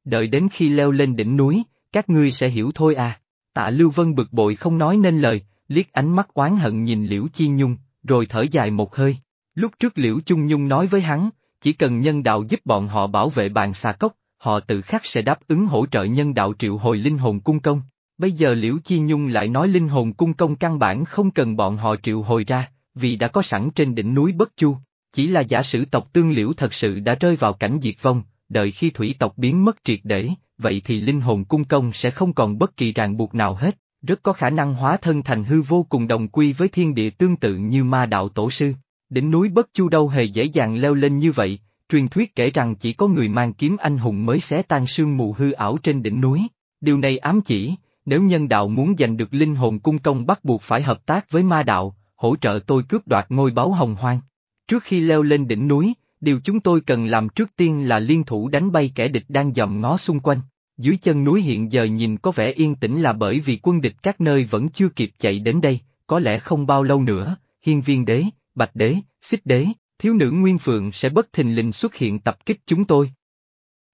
Đợi đến khi leo lên đỉnh núi, các ngươi sẽ hiểu thôi à. Tạ Lưu Vân bực bội không nói nên lời, liếc ánh mắt oán hận nhìn Liễu Chi Nhung, rồi thở dài một hơi. Lúc trước Liễu Chung Nhung nói với hắn, chỉ cần nhân đạo giúp bọn họ bảo vệ bàn xà cốc, họ tự khắc sẽ đáp ứng hỗ trợ nhân đạo triệu hồi linh hồn cung công. Bây giờ Liễu Chi Nhung lại nói linh hồn cung công căn bản không cần bọn họ triệu hồi ra, vì đã có sẵn trên đỉnh núi Bất Chu. Chỉ là giả sử tộc tương liễu thật sự đã rơi vào cảnh diệt vong, đợi khi thủy tộc biến mất triệt để, vậy thì linh hồn cung công sẽ không còn bất kỳ ràng buộc nào hết, rất có khả năng hóa thân thành hư vô cùng đồng quy với thiên địa tương tự như ma đạo tổ sư. Đỉnh núi Bất Chu đâu hề dễ dàng leo lên như vậy, truyền thuyết kể rằng chỉ có người mang kiếm anh hùng mới xé tan sương mù hư ảo trên đỉnh núi. Điều này ám chỉ, nếu nhân đạo muốn giành được linh hồn cung công bắt buộc phải hợp tác với ma đạo, hỗ trợ tôi cướp đoạt ngôi báu hồng hoang. Trước khi leo lên đỉnh núi, điều chúng tôi cần làm trước tiên là liên thủ đánh bay kẻ địch đang dòm ngó xung quanh. Dưới chân núi hiện giờ nhìn có vẻ yên tĩnh là bởi vì quân địch các nơi vẫn chưa kịp chạy đến đây, có lẽ không bao lâu nữa, hiên viên đế, bạch đế, xích đế, thiếu nữ Nguyên Phượng sẽ bất thình lình xuất hiện tập kích chúng tôi.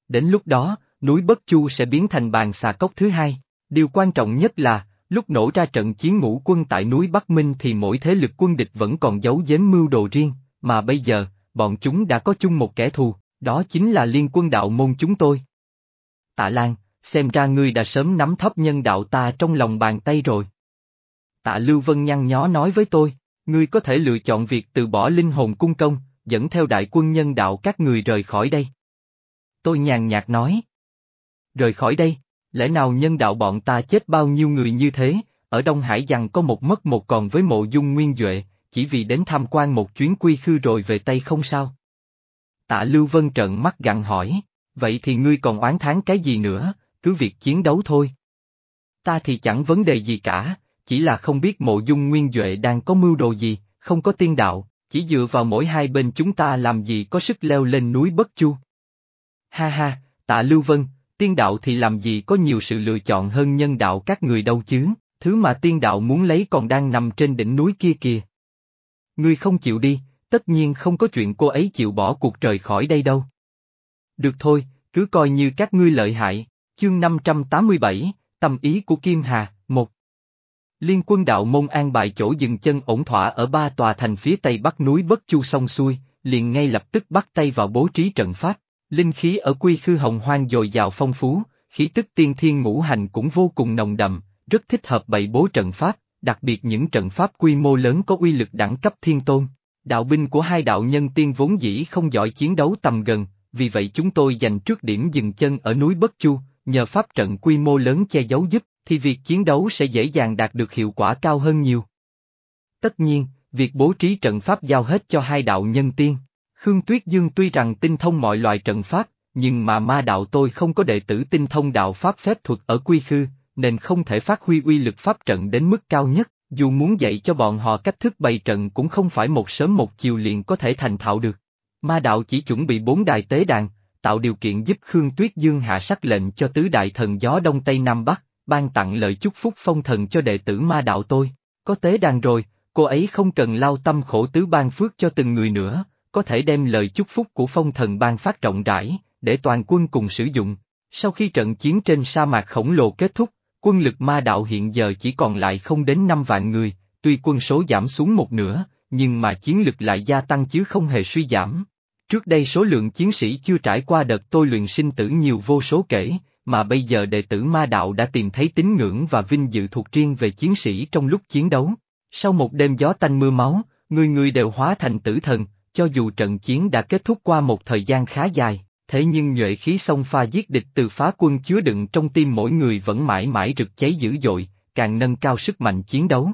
Đến lúc đó, núi Bất Chu sẽ biến thành bàn xà cốc thứ hai. Điều quan trọng nhất là, lúc nổ ra trận chiến ngũ quân tại núi Bắc Minh thì mỗi thế lực quân địch vẫn còn giấu giếm mưu đồ riêng, mà bây giờ, bọn chúng đã có chung một kẻ thù, đó chính là liên quân đạo môn chúng tôi. Tạ Lan, xem ra ngươi đã sớm nắm thấp nhân đạo ta trong lòng bàn tay rồi. Tạ Lưu Vân nhăn nhó nói với tôi, ngươi có thể lựa chọn việc từ bỏ linh hồn cung công, dẫn theo đại quân nhân đạo các người rời khỏi đây. Tôi nhàn nhạt nói. Rời khỏi đây, lẽ nào nhân đạo bọn ta chết bao nhiêu người như thế, ở Đông Hải rằng có một mất một còn với mộ dung nguyên Duệ, chỉ vì đến tham quan một chuyến quy khư rồi về Tây không sao? Tạ Lưu Vân trợn mắt gặn hỏi, vậy thì ngươi còn oán thán cái gì nữa, cứ việc chiến đấu thôi. Ta thì chẳng vấn đề gì cả, chỉ là không biết mộ dung nguyên Duệ đang có mưu đồ gì, không có tiên đạo, chỉ dựa vào mỗi hai bên chúng ta làm gì có sức leo lên núi Bất Chu. Ha ha, tạ Lưu Vân, tiên đạo thì làm gì có nhiều sự lựa chọn hơn nhân đạo các người đâu chứ, thứ mà tiên đạo muốn lấy còn đang nằm trên đỉnh núi kia kìa. Ngươi không chịu đi, tất nhiên không có chuyện cô ấy chịu bỏ cuộc trời khỏi đây đâu. Được thôi, cứ coi như các ngươi lợi hại, chương 587, tâm ý của Kim Hà, một. Liên quân đạo môn an bài chỗ dừng chân ổn thỏa ở ba tòa thành phía tây bắc núi Bất Chu sông xuôi, liền ngay lập tức bắt tay vào bố trí trận pháp. Linh khí ở quy khư hồng hoang dồi dào phong phú, khí tức tiên thiên ngũ hành cũng vô cùng nồng đậm, rất thích hợp bày bố trận pháp, đặc biệt những trận pháp quy mô lớn có uy lực đẳng cấp thiên tôn. Đạo binh của hai đạo nhân tiên vốn dĩ không giỏi chiến đấu tầm gần, vì vậy chúng tôi dành trước điểm dừng chân ở núi Bất Chu, nhờ pháp trận quy mô lớn che giấu giúp, thì việc chiến đấu sẽ dễ dàng đạt được hiệu quả cao hơn nhiều. Tất nhiên, việc bố trí trận pháp giao hết cho hai đạo nhân tiên. Khương Tuyết Dương tuy rằng tinh thông mọi loại trận pháp, nhưng mà ma đạo tôi không có đệ tử tinh thông đạo pháp phép thuật ở quy khư, nên không thể phát huy uy lực pháp trận đến mức cao nhất, dù muốn dạy cho bọn họ cách thức bày trận cũng không phải một sớm một chiều liền có thể thành thạo được. Ma đạo chỉ chuẩn bị bốn đài tế đàn, tạo điều kiện giúp Khương Tuyết Dương hạ sắc lệnh cho tứ đại thần gió Đông Tây Nam Bắc, ban tặng lời chúc phúc phong thần cho đệ tử ma đạo tôi. Có tế đàn rồi, cô ấy không cần lao tâm khổ tứ ban phước cho từng người nữa, có thể đem lời chúc phúc của phong thần ban phát rộng rãi, để toàn quân cùng sử dụng. Sau khi trận chiến trên sa mạc khổng lồ kết thúc, quân lực ma đạo hiện giờ chỉ còn lại không đến 5 vạn người, tuy quân số giảm xuống một nửa, nhưng mà chiến lực lại gia tăng chứ không hề suy giảm. Trước đây số lượng chiến sĩ chưa trải qua đợt tôi luyện sinh tử nhiều vô số kể, mà bây giờ đệ tử ma đạo đã tìm thấy tín ngưỡng và vinh dự thuộc riêng về chiến sĩ trong lúc chiến đấu. Sau một đêm gió tanh mưa máu, người người đều hóa thành tử thần, cho dù trận chiến đã kết thúc qua một thời gian khá dài, thế nhưng nhuệ khí xông pha giết địch từ phá quân chứa đựng trong tim mỗi người vẫn mãi mãi rực cháy dữ dội, càng nâng cao sức mạnh chiến đấu.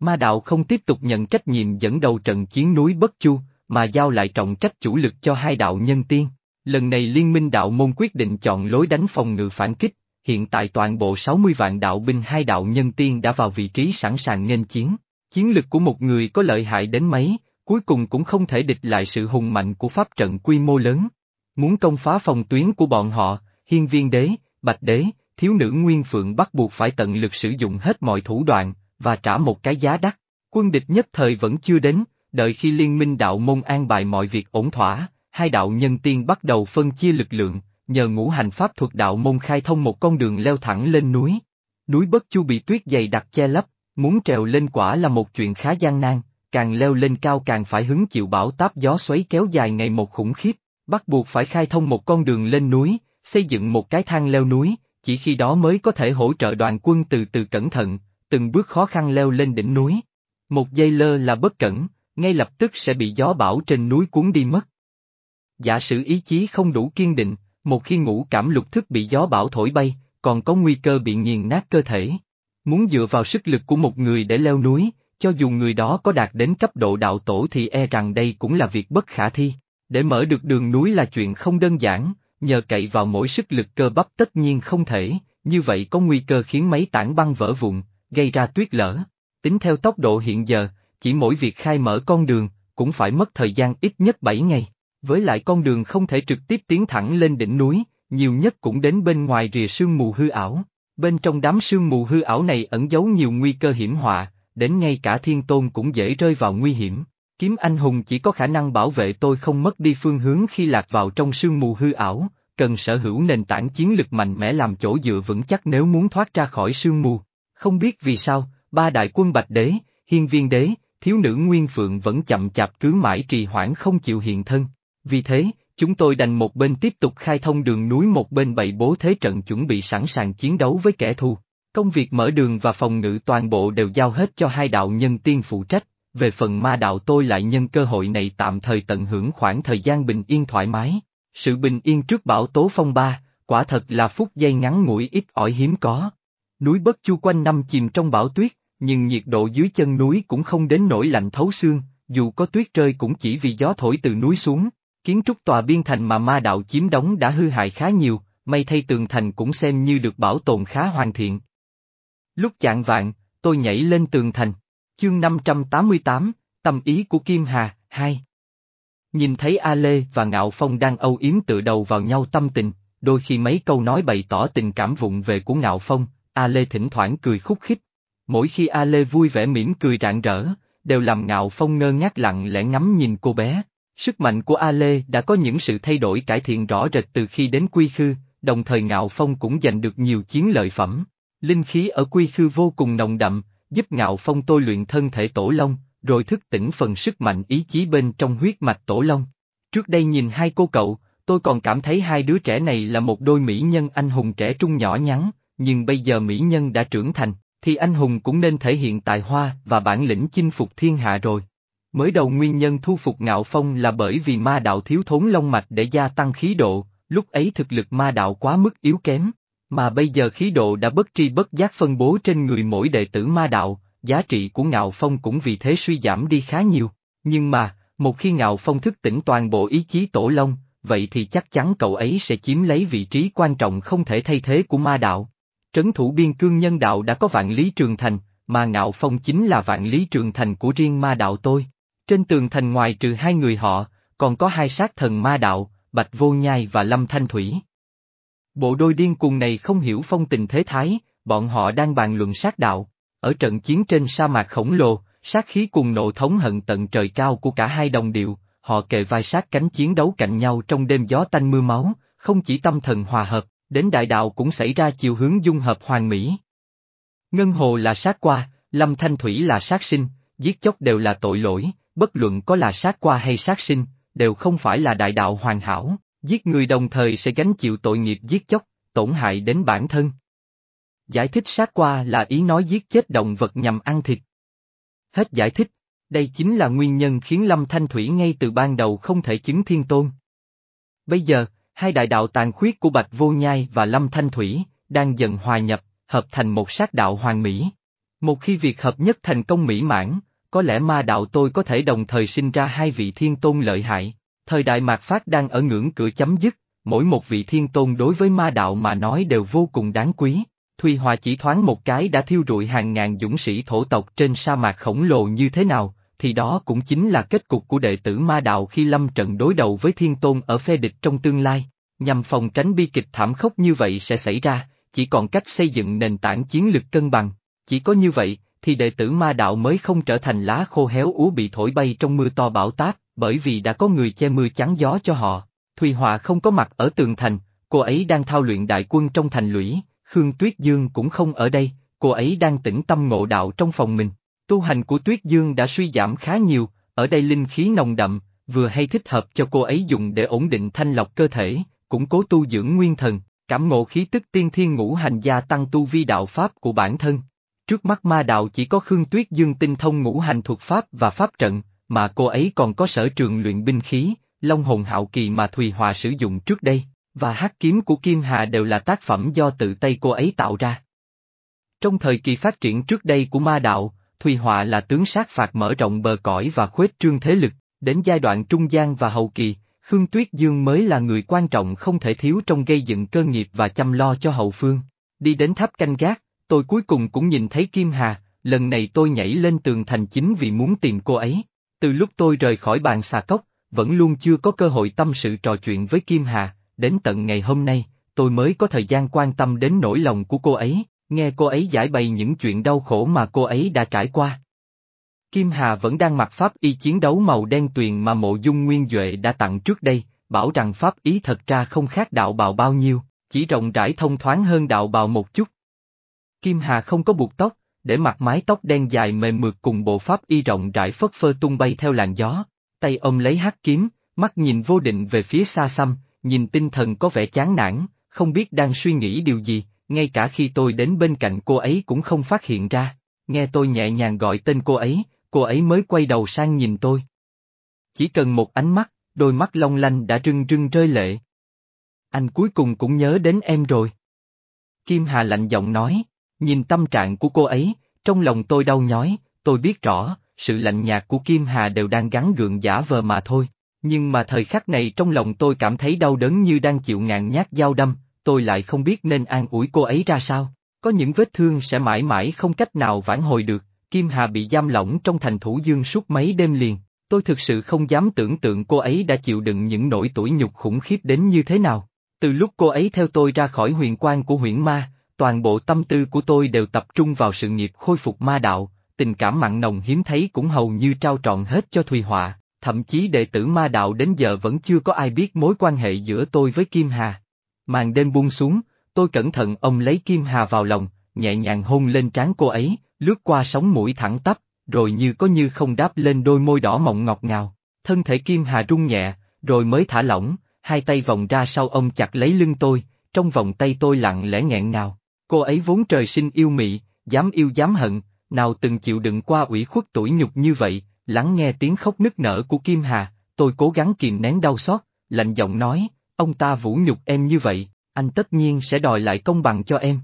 Ma đạo không tiếp tục nhận trách nhiệm dẫn đầu trận chiến núi Bất Chu, mà giao lại trọng trách chủ lực cho hai đạo nhân tiên. Lần này liên minh đạo môn quyết định chọn lối đánh phòng ngự phản kích, hiện tại toàn bộ 60 vạn đạo binh hai đạo nhân tiên đã vào vị trí sẵn sàng nghênh chiến. Chiến lực của một người có lợi hại đến mấy, cuối cùng cũng không thể địch lại sự hùng mạnh của pháp trận quy mô lớn. Muốn công phá phòng tuyến của bọn họ, hiên viên đế, bạch đế, thiếu nữ nguyên phượng bắt buộc phải tận lực sử dụng hết mọi thủ đoạn, và trả một cái giá đắt. Quân địch nhất thời vẫn chưa đến, đợi khi liên minh đạo môn an bài mọi việc ổn thỏa, hai đạo nhân tiên bắt đầu phân chia lực lượng, nhờ ngũ hành pháp thuật đạo môn khai thông một con đường leo thẳng lên núi. Núi Bất Chu bị tuyết dày đặc che lấp, muốn trèo lên quả là một chuyện khá gian nan, càng leo lên cao càng phải hứng chịu bão táp gió xoáy kéo dài ngày một khủng khiếp, bắt buộc phải khai thông một con đường lên núi, xây dựng một cái thang leo núi, chỉ khi đó mới có thể hỗ trợ đoàn quân từ từ cẩn thận, từng bước khó khăn leo lên đỉnh núi. Một giây lơ là bất cẩn, ngay lập tức sẽ bị gió bão trên núi cuốn đi mất. Giả sử ý chí không đủ kiên định, một khi ngủ cảm lục thức bị gió bão thổi bay, còn có nguy cơ bị nghiền nát cơ thể. Muốn dựa vào sức lực của một người để leo núi, cho dù người đó có đạt đến cấp độ đạo tổ thì e rằng đây cũng là việc bất khả thi. Để mở được đường núi là chuyện không đơn giản, nhờ cậy vào mỗi sức lực cơ bắp tất nhiên không thể, như vậy có nguy cơ khiến mấy tảng băng vỡ vụn, gây ra tuyết lở. Tính theo tốc độ hiện giờ, chỉ mỗi việc khai mở con đường, cũng phải mất thời gian ít nhất 7 ngày. Với lại con đường không thể trực tiếp tiến thẳng lên đỉnh núi, nhiều nhất cũng đến bên ngoài rìa sương mù hư ảo. Bên trong đám sương mù hư ảo này ẩn giấu nhiều nguy cơ hiểm họa, đến ngay cả thiên tôn cũng dễ rơi vào nguy hiểm. Kiếm anh hùng chỉ có khả năng bảo vệ tôi không mất đi phương hướng khi lạc vào trong sương mù hư ảo, cần sở hữu nền tảng chiến lực mạnh mẽ làm chỗ dựa vững chắc nếu muốn thoát ra khỏi sương mù. Không biết vì sao, ba đại quân Bạch Đế, Hiên Viên Đế, thiếu nữ Nguyên Phượng vẫn chậm chạp cứ mãi trì hoãn không chịu hiện thân. Vì thế, chúng tôi đành một bên tiếp tục khai thông đường núi một bên bày bố thế trận chuẩn bị sẵn sàng chiến đấu với kẻ thù. Công việc mở đường và phòng ngự toàn bộ đều giao hết cho hai đạo nhân tiên phụ trách, về phần ma đạo tôi lại nhân cơ hội này tạm thời tận hưởng khoảng thời gian bình yên thoải mái. Sự bình yên trước bão tố phong ba, quả thật là phút giây ngắn ngủi ít ỏi hiếm có. Núi Bất Chu quanh năm chìm trong bão tuyết, nhưng nhiệt độ dưới chân núi cũng không đến nỗi lạnh thấu xương, dù có tuyết rơi cũng chỉ vì gió thổi từ núi xuống. Kiến trúc tòa biên thành mà ma đạo chiếm đóng đã hư hại khá nhiều, may thay tường thành cũng xem như được bảo tồn khá hoàn thiện. Lúc chạng vạn, tôi nhảy lên tường thành. Chương 588, tâm ý của Kim Hà, 2 Nhìn thấy A Lê và Ngạo Phong đang âu yếm tựa đầu vào nhau tâm tình, đôi khi mấy câu nói bày tỏ tình cảm vụng về của Ngạo Phong, A Lê thỉnh thoảng cười khúc khích. Mỗi khi A Lê vui vẻ mỉm cười rạng rỡ, đều làm Ngạo Phong ngơ ngác lặng lẽ ngắm nhìn cô bé. Sức mạnh của A Lê đã có những sự thay đổi cải thiện rõ rệt từ khi đến Quy Khư, đồng thời Ngạo Phong cũng giành được nhiều chiến lợi phẩm. Linh khí ở Quy Khư vô cùng nồng đậm, giúp Ngạo Phong tôi luyện thân thể tổ long, rồi thức tỉnh phần sức mạnh ý chí bên trong huyết mạch tổ long. Trước đây nhìn hai cô cậu, tôi còn cảm thấy hai đứa trẻ này là một đôi mỹ nhân anh hùng trẻ trung nhỏ nhắn, nhưng bây giờ mỹ nhân đã trưởng thành, thì anh hùng cũng nên thể hiện tài hoa và bản lĩnh chinh phục thiên hạ rồi. Mới đầu nguyên nhân thu phục ngạo phong là bởi vì ma đạo thiếu thốn long mạch để gia tăng khí độ, lúc ấy thực lực ma đạo quá mức yếu kém, mà bây giờ khí độ đã bất tri bất giác phân bố trên người mỗi đệ tử ma đạo, giá trị của Ngạo Phong cũng vì thế suy giảm đi khá nhiều. Nhưng mà, một khi Ngạo Phong thức tỉnh toàn bộ ý chí tổ long, vậy thì chắc chắn cậu ấy sẽ chiếm lấy vị trí quan trọng không thể thay thế của ma đạo. Trấn thủ biên cương nhân đạo đã có vạn lý trường thành, mà Ngạo Phong chính là vạn lý trường thành của riêng ma đạo tôi. Trên tường thành ngoài trừ hai người họ, còn có hai sát thần ma đạo, Bạch Vô Nhai và Lâm Thanh Thủy. Bộ đôi điên cuồng này không hiểu phong tình thế thái, bọn họ đang bàn luận sát đạo. Ở trận chiến trên sa mạc khổng lồ, sát khí cùng nộ thống hận tận trời cao của cả hai đồng điệu, họ kề vai sát cánh chiến đấu cạnh nhau trong đêm gió tanh mưa máu, không chỉ tâm thần hòa hợp, đến đại đạo cũng xảy ra chiều hướng dung hợp hoàn mỹ. Ngân hồ là sát qua, lâm thanh thủy là sát sinh, giết chóc đều là tội lỗi, bất luận có là sát qua hay sát sinh, đều không phải là đại đạo hoàn hảo, giết người đồng thời sẽ gánh chịu tội nghiệp giết chóc, tổn hại đến bản thân. Giải thích sát qua là ý nói giết chết động vật nhằm ăn thịt. Hết giải thích, đây chính là nguyên nhân khiến Lâm Thanh Thủy ngay từ ban đầu không thể chứng thiên tôn. Bây giờ, hai đại đạo tàn khuyết của Bạch Vô Nhai và Lâm Thanh Thủy, đang dần hòa nhập, hợp thành một sát đạo hoàn mỹ. Một khi việc hợp nhất thành công mỹ mãn, có lẽ ma đạo tôi có thể đồng thời sinh ra hai vị thiên tôn lợi hại. Thời đại mạt pháp đang ở ngưỡng cửa chấm dứt, mỗi một vị thiên tôn đối với ma đạo mà nói đều vô cùng đáng quý. Thùy Hòa chỉ thoáng một cái đã thiêu rụi hàng ngàn dũng sĩ thổ tộc trên sa mạc khổng lồ như thế nào, thì đó cũng chính là kết cục của đệ tử ma đạo khi lâm trận đối đầu với thiên tôn ở phe địch trong tương lai. Nhằm phòng tránh bi kịch thảm khốc như vậy sẽ xảy ra, chỉ còn cách xây dựng nền tảng chiến lược cân bằng. Chỉ có như vậy, thì đệ tử ma đạo mới không trở thành lá khô héo úa bị thổi bay trong mưa to bão táp, bởi vì đã có người che mưa chắn gió cho họ. Thùy Hòa không có mặt ở tường thành, cô ấy đang thao luyện đại quân trong thành lũy, Khương Tuyết Dương cũng không ở đây, cô ấy đang tĩnh tâm ngộ đạo trong phòng mình. Tu hành của Tuyết Dương đã suy giảm khá nhiều, ở đây linh khí nồng đậm, vừa hay thích hợp cho cô ấy dùng để ổn định thanh lọc cơ thể, củng cố tu dưỡng nguyên thần, cảm ngộ khí tức tiên thiên ngũ hành gia tăng tu vi đạo pháp của bản thân. Trước mắt ma đạo chỉ có Khương Tuyết Dương tinh thông ngũ hành thuật pháp và pháp trận, mà cô ấy còn có sở trường luyện binh khí, Long hồn hạo kỳ mà Thùy Hòa sử dụng trước đây và hát kiếm của Kim Hà đều là tác phẩm do tự tay cô ấy tạo ra. Trong thời kỳ phát triển trước đây của ma đạo, Thùy Hòa là tướng sát phạt mở rộng bờ cõi và khuếch trương thế lực, đến giai đoạn trung gian và hậu kỳ, Khương Tuyết Dương mới là người quan trọng không thể thiếu trong gây dựng cơ nghiệp và chăm lo cho hậu phương. Đi đến tháp canh gác, tôi cuối cùng cũng nhìn thấy Kim Hà, lần này tôi nhảy lên tường thành chính vì muốn tìm cô ấy. Từ lúc tôi rời khỏi bàn xà cốc, vẫn luôn chưa có cơ hội tâm sự trò chuyện với Kim Hà, đến tận ngày hôm nay, tôi mới có thời gian quan tâm đến nỗi lòng của cô ấy, nghe cô ấy giải bày những chuyện đau khổ mà cô ấy đã trải qua. Kim Hà vẫn đang mặc pháp y chiến đấu màu đen tuyền mà mộ dung nguyên Duệ đã tặng trước đây, bảo rằng pháp ý thật ra không khác đạo bào bao nhiêu, chỉ rộng rãi thông thoáng hơn đạo bào một chút. Kim Hà không có buộc tóc, để mặc mái tóc đen dài mềm mượt cùng bộ pháp y rộng rãi phất phơ tung bay theo làn gió, tay ông lấy hắc kiếm, mắt nhìn vô định về phía xa xăm, nhìn tinh thần có vẻ chán nản, không biết đang suy nghĩ điều gì, ngay cả khi tôi đến bên cạnh cô ấy cũng không phát hiện ra. Nghe tôi nhẹ nhàng gọi tên cô ấy, cô ấy mới quay đầu sang nhìn tôi. Chỉ cần một ánh mắt, đôi mắt long lanh đã rưng rưng rơi lệ. Anh cuối cùng cũng nhớ đến em rồi. Kim Hà lạnh giọng nói, nhìn tâm trạng của cô ấy, trong lòng tôi đau nhói, tôi biết rõ, sự lạnh nhạt của Kim Hà đều đang gắn gượng giả vờ mà thôi. Nhưng mà thời khắc này trong lòng tôi cảm thấy đau đớn như đang chịu ngàn nhát dao đâm, tôi lại không biết nên an ủi cô ấy ra sao. Có những vết thương sẽ mãi mãi không cách nào vãn hồi được, Kim Hà bị giam lỏng trong thành thủ dương suốt mấy đêm liền, tôi thực sự không dám tưởng tượng cô ấy đã chịu đựng những nỗi tủi nhục khủng khiếp đến như thế nào. Từ lúc cô ấy theo tôi ra khỏi huyền quan của huyễn ma, toàn bộ tâm tư của tôi đều tập trung vào sự nghiệp khôi phục ma đạo, tình cảm mặn nồng hiếm thấy cũng hầu như trao trọn hết cho Thùy Họa, thậm chí đệ tử ma đạo đến giờ vẫn chưa có ai biết mối quan hệ giữa tôi với Kim Hà. Màn đêm buông xuống, tôi cẩn thận ông lấy Kim Hà vào lòng, nhẹ nhàng hôn lên trán cô ấy, lướt qua sóng mũi thẳng tắp, rồi như có như không đáp lên đôi môi đỏ mọng ngọt ngào. Thân thể Kim Hà rung nhẹ, rồi mới thả lỏng, hai tay vòng ra sau ông chặt lấy lưng tôi, trong vòng tay tôi lặng lẽ nghẹn ngào. Cô ấy vốn trời sinh yêu mị, dám yêu dám hận, nào từng chịu đựng qua ủy khuất tuổi nhục như vậy, lắng nghe tiếng khóc nức nở của Kim Hà, tôi cố gắng kìm nén đau xót, lạnh giọng nói, ông ta vũ nhục em như vậy, anh tất nhiên sẽ đòi lại công bằng cho em.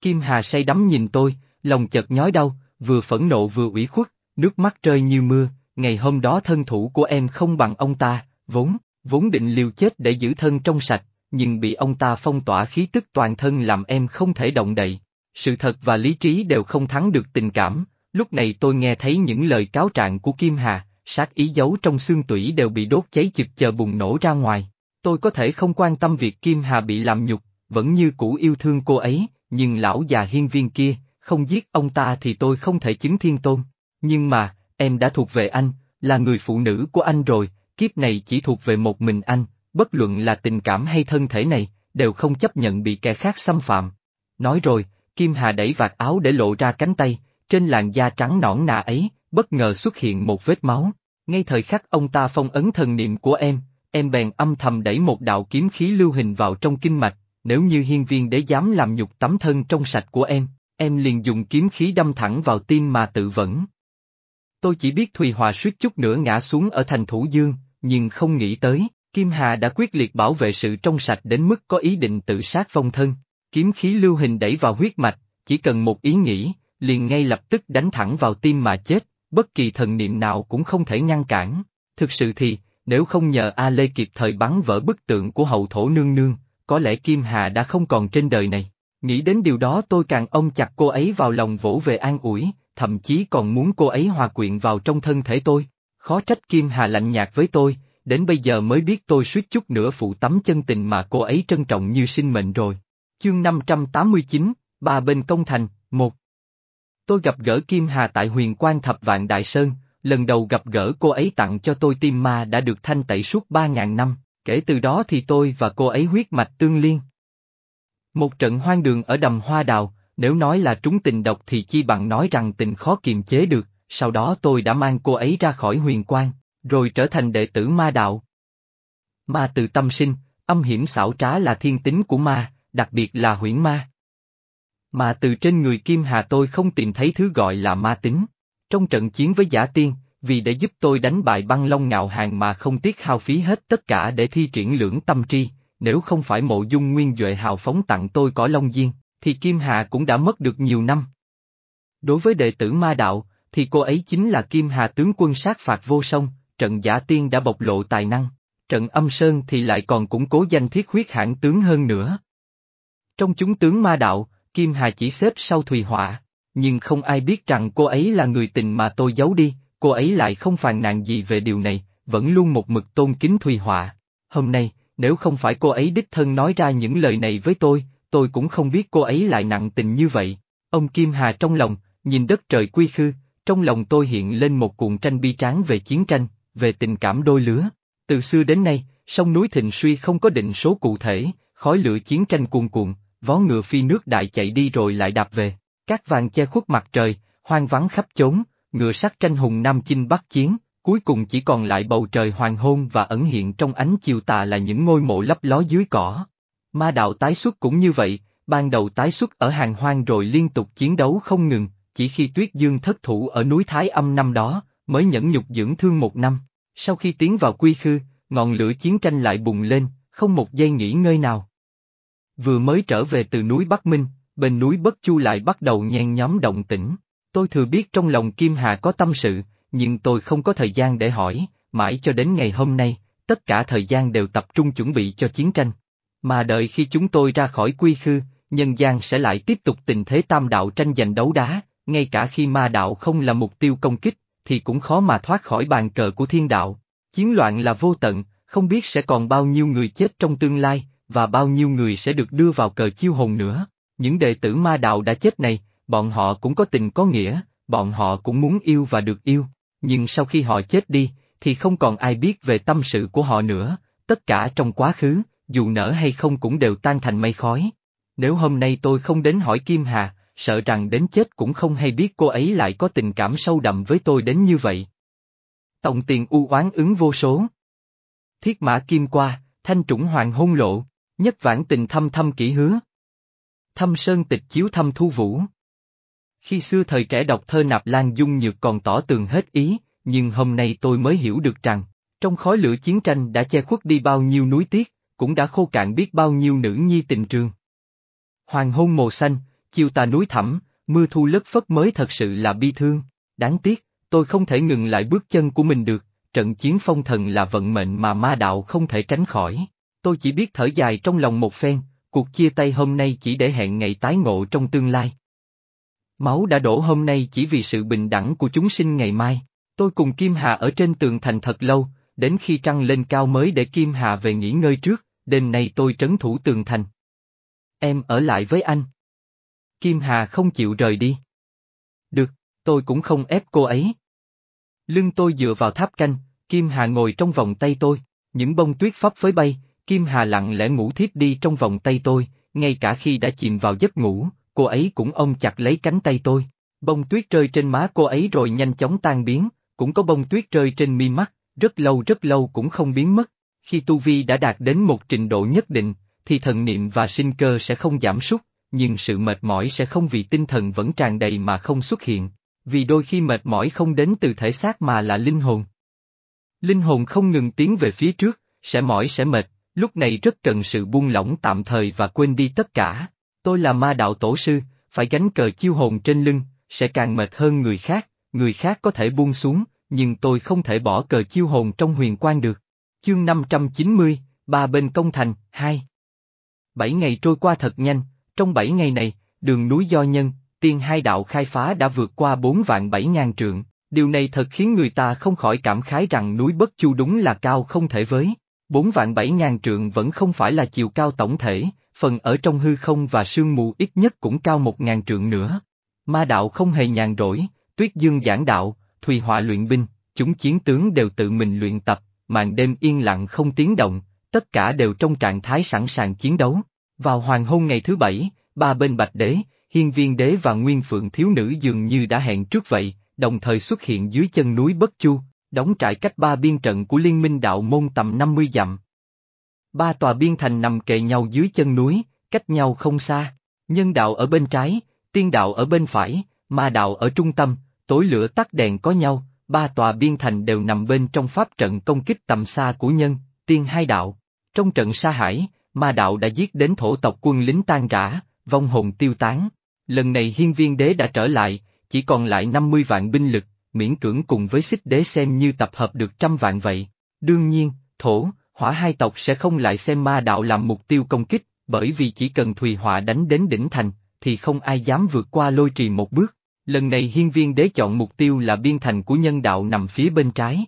Kim Hà say đắm nhìn tôi, lòng chợt nhói đau, vừa phẫn nộ vừa ủy khuất, nước mắt rơi như mưa, ngày hôm đó thân thủ của em không bằng ông ta, vốn, vốn định liều chết để giữ thân trong sạch, nhưng bị ông ta phong tỏa khí tức toàn thân làm em không thể động đậy. Sự thật và lý trí đều không thắng được tình cảm, lúc này tôi nghe thấy những lời cáo trạng của Kim Hà, sát ý giấu trong xương tủy đều bị đốt cháy chực chờ bùng nổ ra ngoài. Tôi có thể không quan tâm việc Kim Hà bị làm nhục, vẫn như cũ yêu thương cô ấy, nhưng lão già hiên viên kia, không giết ông ta thì tôi không thể chứng thiên tôn. Nhưng mà, em đã thuộc về anh, là người phụ nữ của anh rồi, kiếp này chỉ thuộc về một mình anh, bất luận là tình cảm hay thân thể này, đều không chấp nhận bị kẻ khác xâm phạm. Nói rồi, Kim Hà đẩy vạt áo để lộ ra cánh tay, trên làn da trắng nõn nà ấy, bất ngờ xuất hiện một vết máu. Ngay thời khắc ông ta phong ấn thần niệm của em, em bèn âm thầm đẩy một đạo kiếm khí lưu hình vào trong kinh mạch, nếu như hiên viên đế dám làm nhục tấm thân trong sạch của em, em liền dùng kiếm khí đâm thẳng vào tim mà tự vẫn. Tôi chỉ biết Thùy Hòa suýt chút nữa ngã xuống ở thành Thủ Dương, nhưng không nghĩ tới, Kim Hà đã quyết liệt bảo vệ sự trong sạch đến mức có ý định tự sát vong thân. Kiếm khí lưu hình đẩy vào huyết mạch, chỉ cần một ý nghĩ, liền ngay lập tức đánh thẳng vào tim mà chết, bất kỳ thần niệm nào cũng không thể ngăn cản. Thực sự thì, nếu không nhờ A Lê kịp thời bắn vỡ bức tượng của hậu thổ nương nương, có lẽ Kim Hà đã không còn trên đời này. Nghĩ đến điều đó tôi càng ôm chặt cô ấy vào lòng vỗ về an ủi, thậm chí còn muốn cô ấy hòa quyện vào trong thân thể tôi. Khó trách Kim Hà lạnh nhạt với tôi, đến bây giờ mới biết tôi suýt chút nữa phụ tấm chân tình mà cô ấy trân trọng như sinh mệnh rồi. Chương 589, Ba bên công thành, một. Tôi gặp gỡ Kim Hà tại huyền quan thập vạn Đại Sơn, lần đầu gặp gỡ cô ấy tặng cho tôi tim ma đã được thanh tẩy suốt ba ngàn năm, kể từ đó thì tôi và cô ấy huyết mạch tương liên. Một trận hoang đường ở đầm hoa đào, nếu nói là trúng tình độc thì chi bằng nói rằng tình khó kiềm chế được, sau đó tôi đã mang cô ấy ra khỏi huyền quan, rồi trở thành đệ tử ma đạo. Ma từ tâm sinh, âm hiểm xảo trá là thiên tính của ma, đặc biệt là huyễn ma. Mà từ trên người Kim Hà tôi không tìm thấy thứ gọi là ma tính. Trong trận chiến với giả tiên, vì để giúp tôi đánh bại băng long ngạo hàng mà không tiếc hao phí hết tất cả để thi triển lưỡng tâm tri, nếu không phải mộ dung nguyên Duệ hào phóng tặng tôi cỏ long diên, thì Kim Hà cũng đã mất được nhiều năm. Đối với đệ tử ma đạo, thì cô ấy chính là Kim Hà tướng quân sát phạt vô song, trận giả tiên đã bộc lộ tài năng, trận âm sơn thì lại còn củng cố danh thiết huyết hãn tướng hơn nữa. Trong chúng tướng ma đạo, Kim Hà chỉ xếp sau Thùy Họa, nhưng không ai biết rằng cô ấy là người tình mà tôi giấu đi, cô ấy lại không phàn nàn gì về điều này, vẫn luôn một mực tôn kính Thùy Họa. Hôm nay, nếu không phải cô ấy đích thân nói ra những lời này với tôi, tôi cũng không biết cô ấy lại nặng tình như vậy. Ông Kim Hà trong lòng, nhìn đất trời quy khư, trong lòng tôi hiện lên một cuộn tranh bi tráng về chiến tranh, về tình cảm đôi lứa. Từ xưa đến nay, sông núi Thịnh Suy không có định số cụ thể, khói lửa chiến tranh cuồn cuộn, vó ngựa phi nước đại chạy đi rồi lại đạp về. Các vàng che khuất mặt trời, hoang vắng khắp chốn, ngựa sắt tranh hùng Nam chinh bắc chiến, cuối cùng chỉ còn lại bầu trời hoàng hôn và ẩn hiện trong ánh chiều tà là những ngôi mộ lấp ló dưới cỏ. Ma đạo tái xuất cũng như vậy, ban đầu tái xuất ở hàng hoang rồi liên tục chiến đấu không ngừng, chỉ khi Tuyết Dương thất thủ ở núi Thái Âm năm đó, mới nhẫn nhục dưỡng thương một năm. Sau khi tiến vào quy khư, ngọn lửa chiến tranh lại bùng lên, không một giây nghỉ ngơi nào. Vừa mới trở về từ núi Bắc Minh, bên núi Bất Chu lại bắt đầu nhen nhóm động tĩnh. Tôi thừa biết trong lòng Kim Hà có tâm sự, nhưng tôi không có thời gian để hỏi, mãi cho đến ngày hôm nay, tất cả thời gian đều tập trung chuẩn bị cho chiến tranh. Mà đợi khi chúng tôi ra khỏi quy khư, nhân gian sẽ lại tiếp tục tình thế tam đạo tranh giành đấu đá, ngay cả khi ma đạo không là mục tiêu công kích, thì cũng khó mà thoát khỏi bàn cờ của thiên đạo. Chiến loạn là vô tận, không biết sẽ còn bao nhiêu người chết trong tương lai, và bao nhiêu người sẽ được đưa vào cờ chiêu hồn nữa. Những đệ tử ma đạo đã chết này, bọn họ cũng có tình có nghĩa, bọn họ cũng muốn yêu và được yêu, nhưng sau khi họ chết đi, thì không còn ai biết về tâm sự của họ nữa, tất cả trong quá khứ, dù nở hay không cũng đều tan thành mây khói. Nếu hôm nay tôi không đến hỏi Kim Hà, sợ rằng đến chết cũng không hay biết cô ấy lại có tình cảm sâu đậm với tôi đến như vậy. Tổng tiền u oán ứng vô số. Thiết mã kim qua, thanh trũng hoàng hôn lộ, nhất vãn tình thâm thâm kỹ hứa. Thâm sơn tịch chiếu thâm thu vũ. Khi xưa thời trẻ đọc thơ nạp lan dung nhược còn tỏ tường hết ý, nhưng hôm nay tôi mới hiểu được rằng, trong khói lửa chiến tranh đã che khuất đi bao nhiêu núi tiếc, cũng đã khô cạn biết bao nhiêu nữ nhi tình trường. Hoàng hôn màu xanh, chiều ta núi thẳm, mưa thu lất phất mới thật sự là bi thương, đáng tiếc, tôi không thể ngừng lại bước chân của mình được, trận chiến phong thần là vận mệnh mà ma đạo không thể tránh khỏi. Tôi chỉ biết thở dài trong lòng một phen, cuộc chia tay hôm nay chỉ để hẹn ngày tái ngộ trong tương lai. Máu đã đổ hôm nay chỉ vì sự bình đẳng của chúng sinh ngày mai. Tôi cùng Kim Hà ở trên tường thành thật lâu, đến khi trăng lên cao mới để Kim Hà về nghỉ ngơi trước, đêm nay tôi trấn thủ tường thành. Em ở lại với anh. Kim Hà không chịu rời đi. Được, tôi cũng không ép cô ấy. Lưng tôi dựa vào tháp canh, Kim Hà ngồi trong vòng tay tôi, những bông tuyết phấp phới bay, Kim Hà lặng lẽ ngủ thiếp đi trong vòng tay tôi, ngay cả khi đã chìm vào giấc ngủ, cô ấy cũng ôm chặt lấy cánh tay tôi. Bông tuyết rơi trên má cô ấy rồi nhanh chóng tan biến, cũng có bông tuyết rơi trên mi mắt, rất lâu rất lâu cũng không biến mất. Khi Tu Vi đã đạt đến một trình độ nhất định, thì thần niệm và sinh cơ sẽ không giảm sút, nhưng sự mệt mỏi sẽ không vì tinh thần vẫn tràn đầy mà không xuất hiện, vì đôi khi mệt mỏi không đến từ thể xác mà là linh hồn. Linh hồn không ngừng tiến về phía trước, sẽ mỏi sẽ mệt, lúc này rất cần sự buông lỏng tạm thời và quên đi tất cả. Tôi là ma đạo tổ sư, phải gánh cờ chiêu hồn trên lưng, sẽ càng mệt hơn người khác, người khác có thể buông xuống, nhưng tôi không thể bỏ cờ chiêu hồn trong huyền quan được. Chương 590, ba bên công thành, hai. Bảy ngày trôi qua thật nhanh, trong bảy ngày này, đường núi do nhân, tiên hai đạo khai phá đã vượt qua bốn vạn bảy ngàn trượng, điều này thật khiến người ta không khỏi cảm khái rằng núi Bất Chu đúng là cao không thể với. Bốn vạn bảy ngàn trượng vẫn không phải là chiều cao tổng thể, phần ở trong hư không và sương mù ít nhất cũng cao một ngàn trượng nữa. Ma đạo không hề nhàn rỗi, tuyết dương giảng đạo, thùy họa luyện binh, chúng chiến tướng đều tự mình luyện tập, màn đêm yên lặng không tiếng động, tất cả đều trong trạng thái sẵn sàng chiến đấu. Vào hoàng hôn ngày thứ bảy, ba bên Bạch Đế, Hiên Viên Đế và Nguyên Phượng Thiếu Nữ dường như đã hẹn trước vậy, đồng thời xuất hiện dưới chân núi Bất Chu, đóng trại cách ba biên trận của Liên minh đạo môn tầm 50 dặm. Ba tòa biên thành nằm kề nhau dưới chân núi, cách nhau không xa, nhân đạo ở bên trái, tiên đạo ở bên phải, ma đạo ở trung tâm, tối lửa tắt đèn có nhau, ba tòa biên thành đều nằm bên trong pháp trận công kích tầm xa của nhân, tiên hai đạo. Trong trận sa hải, ma đạo đã giết đến thổ tộc quân lính tan rã, vong hồn tiêu tán. Lần này hiên viên đế đã trở lại, chỉ còn lại 50 vạn binh lực, miễn cưỡng cùng với xích đế xem như tập hợp được trăm vạn vậy. Đương nhiên, thổ, hỏa hai tộc sẽ không lại xem ma đạo làm mục tiêu công kích, bởi vì chỉ cần Thùy Họa đánh đến đỉnh thành, thì không ai dám vượt qua lôi trì một bước. Lần này hiên viên đế chọn mục tiêu là biên thành của nhân đạo nằm phía bên trái.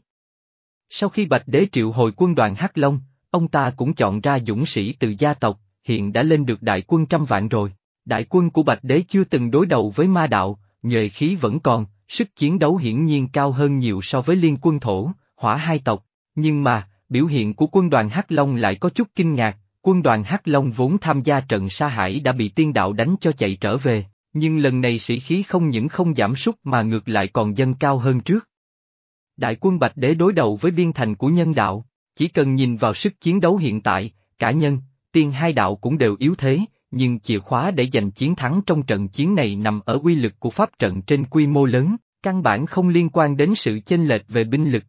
Sau khi Bạch Đế triệu hồi quân đoàn Hắc Long, ông ta cũng chọn ra dũng sĩ từ gia tộc, hiện đã lên được đại quân trăm vạn rồi. Đại quân của Bạch Đế chưa từng đối đầu với ma đạo, nhuệ khí vẫn còn, sức chiến đấu hiển nhiên cao hơn nhiều so với liên quân thổ, hỏa hai tộc. Nhưng mà, biểu hiện của quân đoàn Hắc Long lại có chút kinh ngạc, quân đoàn Hắc Long vốn tham gia trận sa hải đã bị tiên đạo đánh cho chạy trở về, nhưng lần này sĩ khí không những không giảm sút mà ngược lại còn dâng cao hơn trước. Đại quân Bạch Đế đối đầu với biên thành của nhân đạo, chỉ cần nhìn vào sức chiến đấu hiện tại, cả nhân, tiên hai đạo cũng đều yếu thế, nhưng chìa khóa để giành chiến thắng trong trận chiến này nằm ở quy lực của pháp trận trên quy mô lớn, căn bản không liên quan đến sự chênh lệch về binh lực.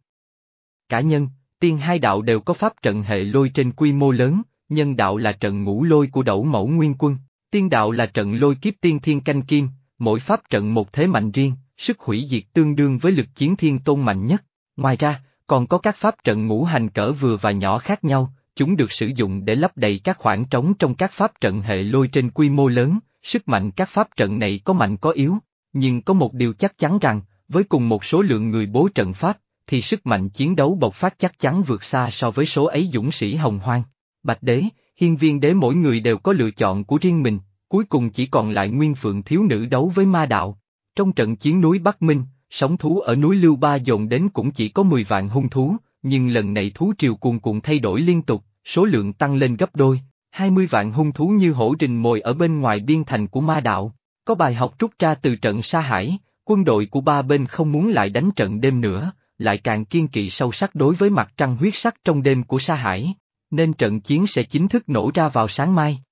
Cả nhân, tiên hai đạo đều có pháp trận hệ lôi trên quy mô lớn, nhân đạo là trận ngũ lôi của đẩu mẫu nguyên quân, tiên đạo là trận lôi kiếp tiên thiên canh kim, mỗi pháp trận một thế mạnh riêng, sức hủy diệt tương đương với lực chiến thiên tôn mạnh nhất. Ngoài ra, còn có các pháp trận ngũ hành cỡ vừa và nhỏ khác nhau, chúng được sử dụng để lấp đầy các khoảng trống trong các pháp trận hệ lôi trên quy mô lớn, sức mạnh các pháp trận này có mạnh có yếu, nhưng có một điều chắc chắn rằng, với cùng một số lượng người bố trận pháp, thì sức mạnh chiến đấu bộc phát chắc chắn vượt xa so với số ấy dũng sĩ hồng hoang. Bạch đế, hiên viên đế mỗi người đều có lựa chọn của riêng mình, cuối cùng chỉ còn lại nguyên phượng thiếu nữ đấu với ma đạo. Trong trận chiến núi Bắc Minh, sóng thú ở núi Lưu Ba dồn đến cũng chỉ có 10 vạn hung thú, nhưng lần này thú triều cuồn cuộn thay đổi liên tục, số lượng tăng lên gấp đôi, 20 vạn hung thú như hổ rình mồi ở bên ngoài biên thành của ma đạo. Có bài học rút ra từ trận Sa Hải, quân đội của ba bên không muốn lại đánh trận đêm nữa, lại càng kiên kỵ sâu sắc đối với mặt trăng huyết sắc trong đêm của Sa Hải, nên trận chiến sẽ chính thức nổ ra vào sáng mai.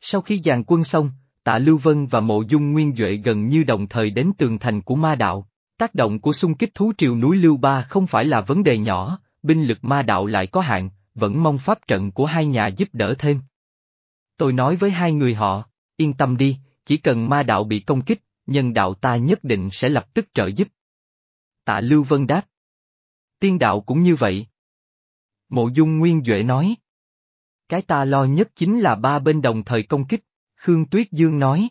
Sau khi dàn quân xong, tạ Lưu Vân và Mộ Dung Nguyên Duệ gần như đồng thời đến tường thành của ma đạo. Tác động của xung kích thú triều núi Lưu Ba không phải là vấn đề nhỏ, binh lực ma đạo lại có hạn, vẫn mong pháp trận của hai nhà giúp đỡ thêm. Tôi nói với hai người họ, yên tâm đi, chỉ cần ma đạo bị công kích, nhân đạo ta nhất định sẽ lập tức trợ giúp. Tạ Lưu Vân đáp. Tiên đạo cũng như vậy. Mộ Dung Nguyên Duệ nói. Cái ta lo nhất chính là ba bên đồng thời công kích, Khương Tuyết Dương nói.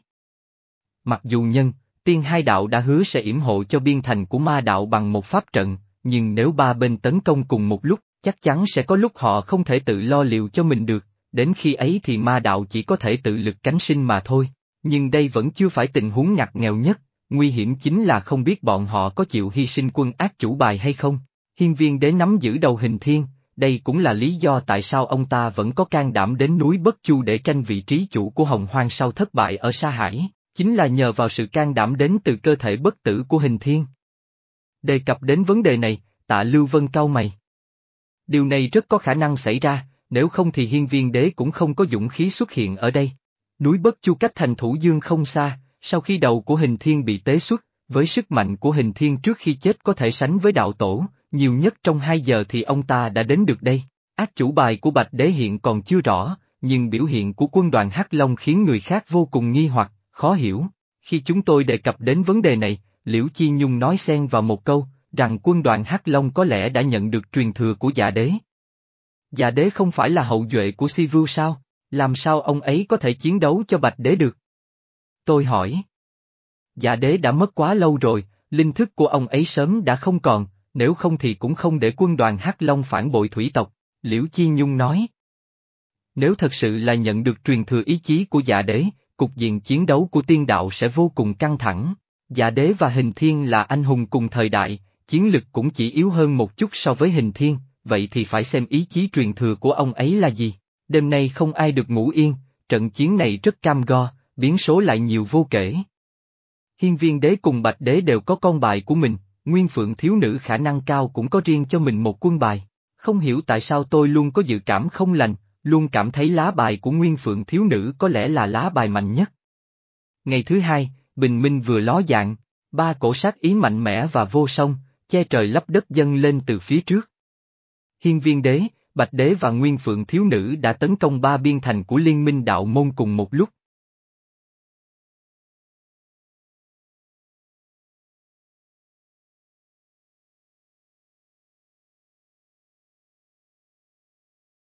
Mặc dù nhân, tiên hai đạo đã hứa sẽ yểm hộ cho biên thành của ma đạo bằng một pháp trận, nhưng nếu ba bên tấn công cùng một lúc, chắc chắn sẽ có lúc họ không thể tự lo liệu cho mình được, đến khi ấy thì ma đạo chỉ có thể tự lực cánh sinh mà thôi. Nhưng đây vẫn chưa phải tình huống ngặt nghèo nhất, nguy hiểm chính là không biết bọn họ có chịu hy sinh quân ác chủ bài hay không. Hiên viên đế nắm giữ đầu hình thiên, đây cũng là lý do tại sao ông ta vẫn có can đảm đến núi Bất Chu để tranh vị trí chủ của Hồng Hoang sau thất bại ở Sa Hải, chính là nhờ vào sự can đảm đến từ cơ thể bất tử của hình thiên. Đề cập đến vấn đề này, tạ Lưu Vân cau mày. Điều này rất có khả năng xảy ra, nếu không thì hiên viên đế cũng không có dũng khí xuất hiện ở đây. Núi Bất Chu cách thành thủ dương không xa, sau khi đầu của hình thiên bị tế xuất, với sức mạnh của hình thiên trước khi chết có thể sánh với đạo tổ, nhiều nhất trong hai giờ thì ông ta đã đến được đây. Ác chủ bài của Bạch Đế hiện còn chưa rõ, nhưng biểu hiện của quân đoàn Hắc Long khiến người khác vô cùng nghi hoặc, khó hiểu. Khi chúng tôi đề cập đến vấn đề này, Liễu Chi Nhung nói xen vào một câu, rằng quân đoàn Hắc Long có lẽ đã nhận được truyền thừa của dạ đế. Dạ đế không phải là hậu duệ của Sivu sao? Làm sao ông ấy có thể chiến đấu cho Bạch Đế được? Tôi hỏi. Dạ đế đã mất quá lâu rồi, linh thức của ông ấy sớm đã không còn, nếu không thì cũng không để quân đoàn Hắc Long phản bội thủy tộc, Liễu Chi Nhung nói. Nếu thật sự là nhận được truyền thừa ý chí của dạ đế, cục diện chiến đấu của tiên đạo sẽ vô cùng căng thẳng. Dạ đế và hình thiên là anh hùng cùng thời đại, chiến lực cũng chỉ yếu hơn một chút so với hình thiên, vậy thì phải xem ý chí truyền thừa của ông ấy là gì. Đêm nay không ai được ngủ yên, trận chiến này rất cam go, biến số lại nhiều vô kể. Hiên viên đế cùng bạch đế đều có con bài của mình, nguyên phượng thiếu nữ khả năng cao cũng có riêng cho mình một quân bài. Không hiểu tại sao tôi luôn có dự cảm không lành, luôn cảm thấy lá bài của nguyên phượng thiếu nữ có lẽ là lá bài mạnh nhất. Ngày thứ hai, bình minh vừa ló dạng, ba cổ sát ý mạnh mẽ và vô song, che trời lấp đất dâng lên từ phía trước. Hiên viên đế, bạch đế và nguyên phượng thiếu nữ đã tấn công ba biên thành của liên minh đạo môn cùng một lúc,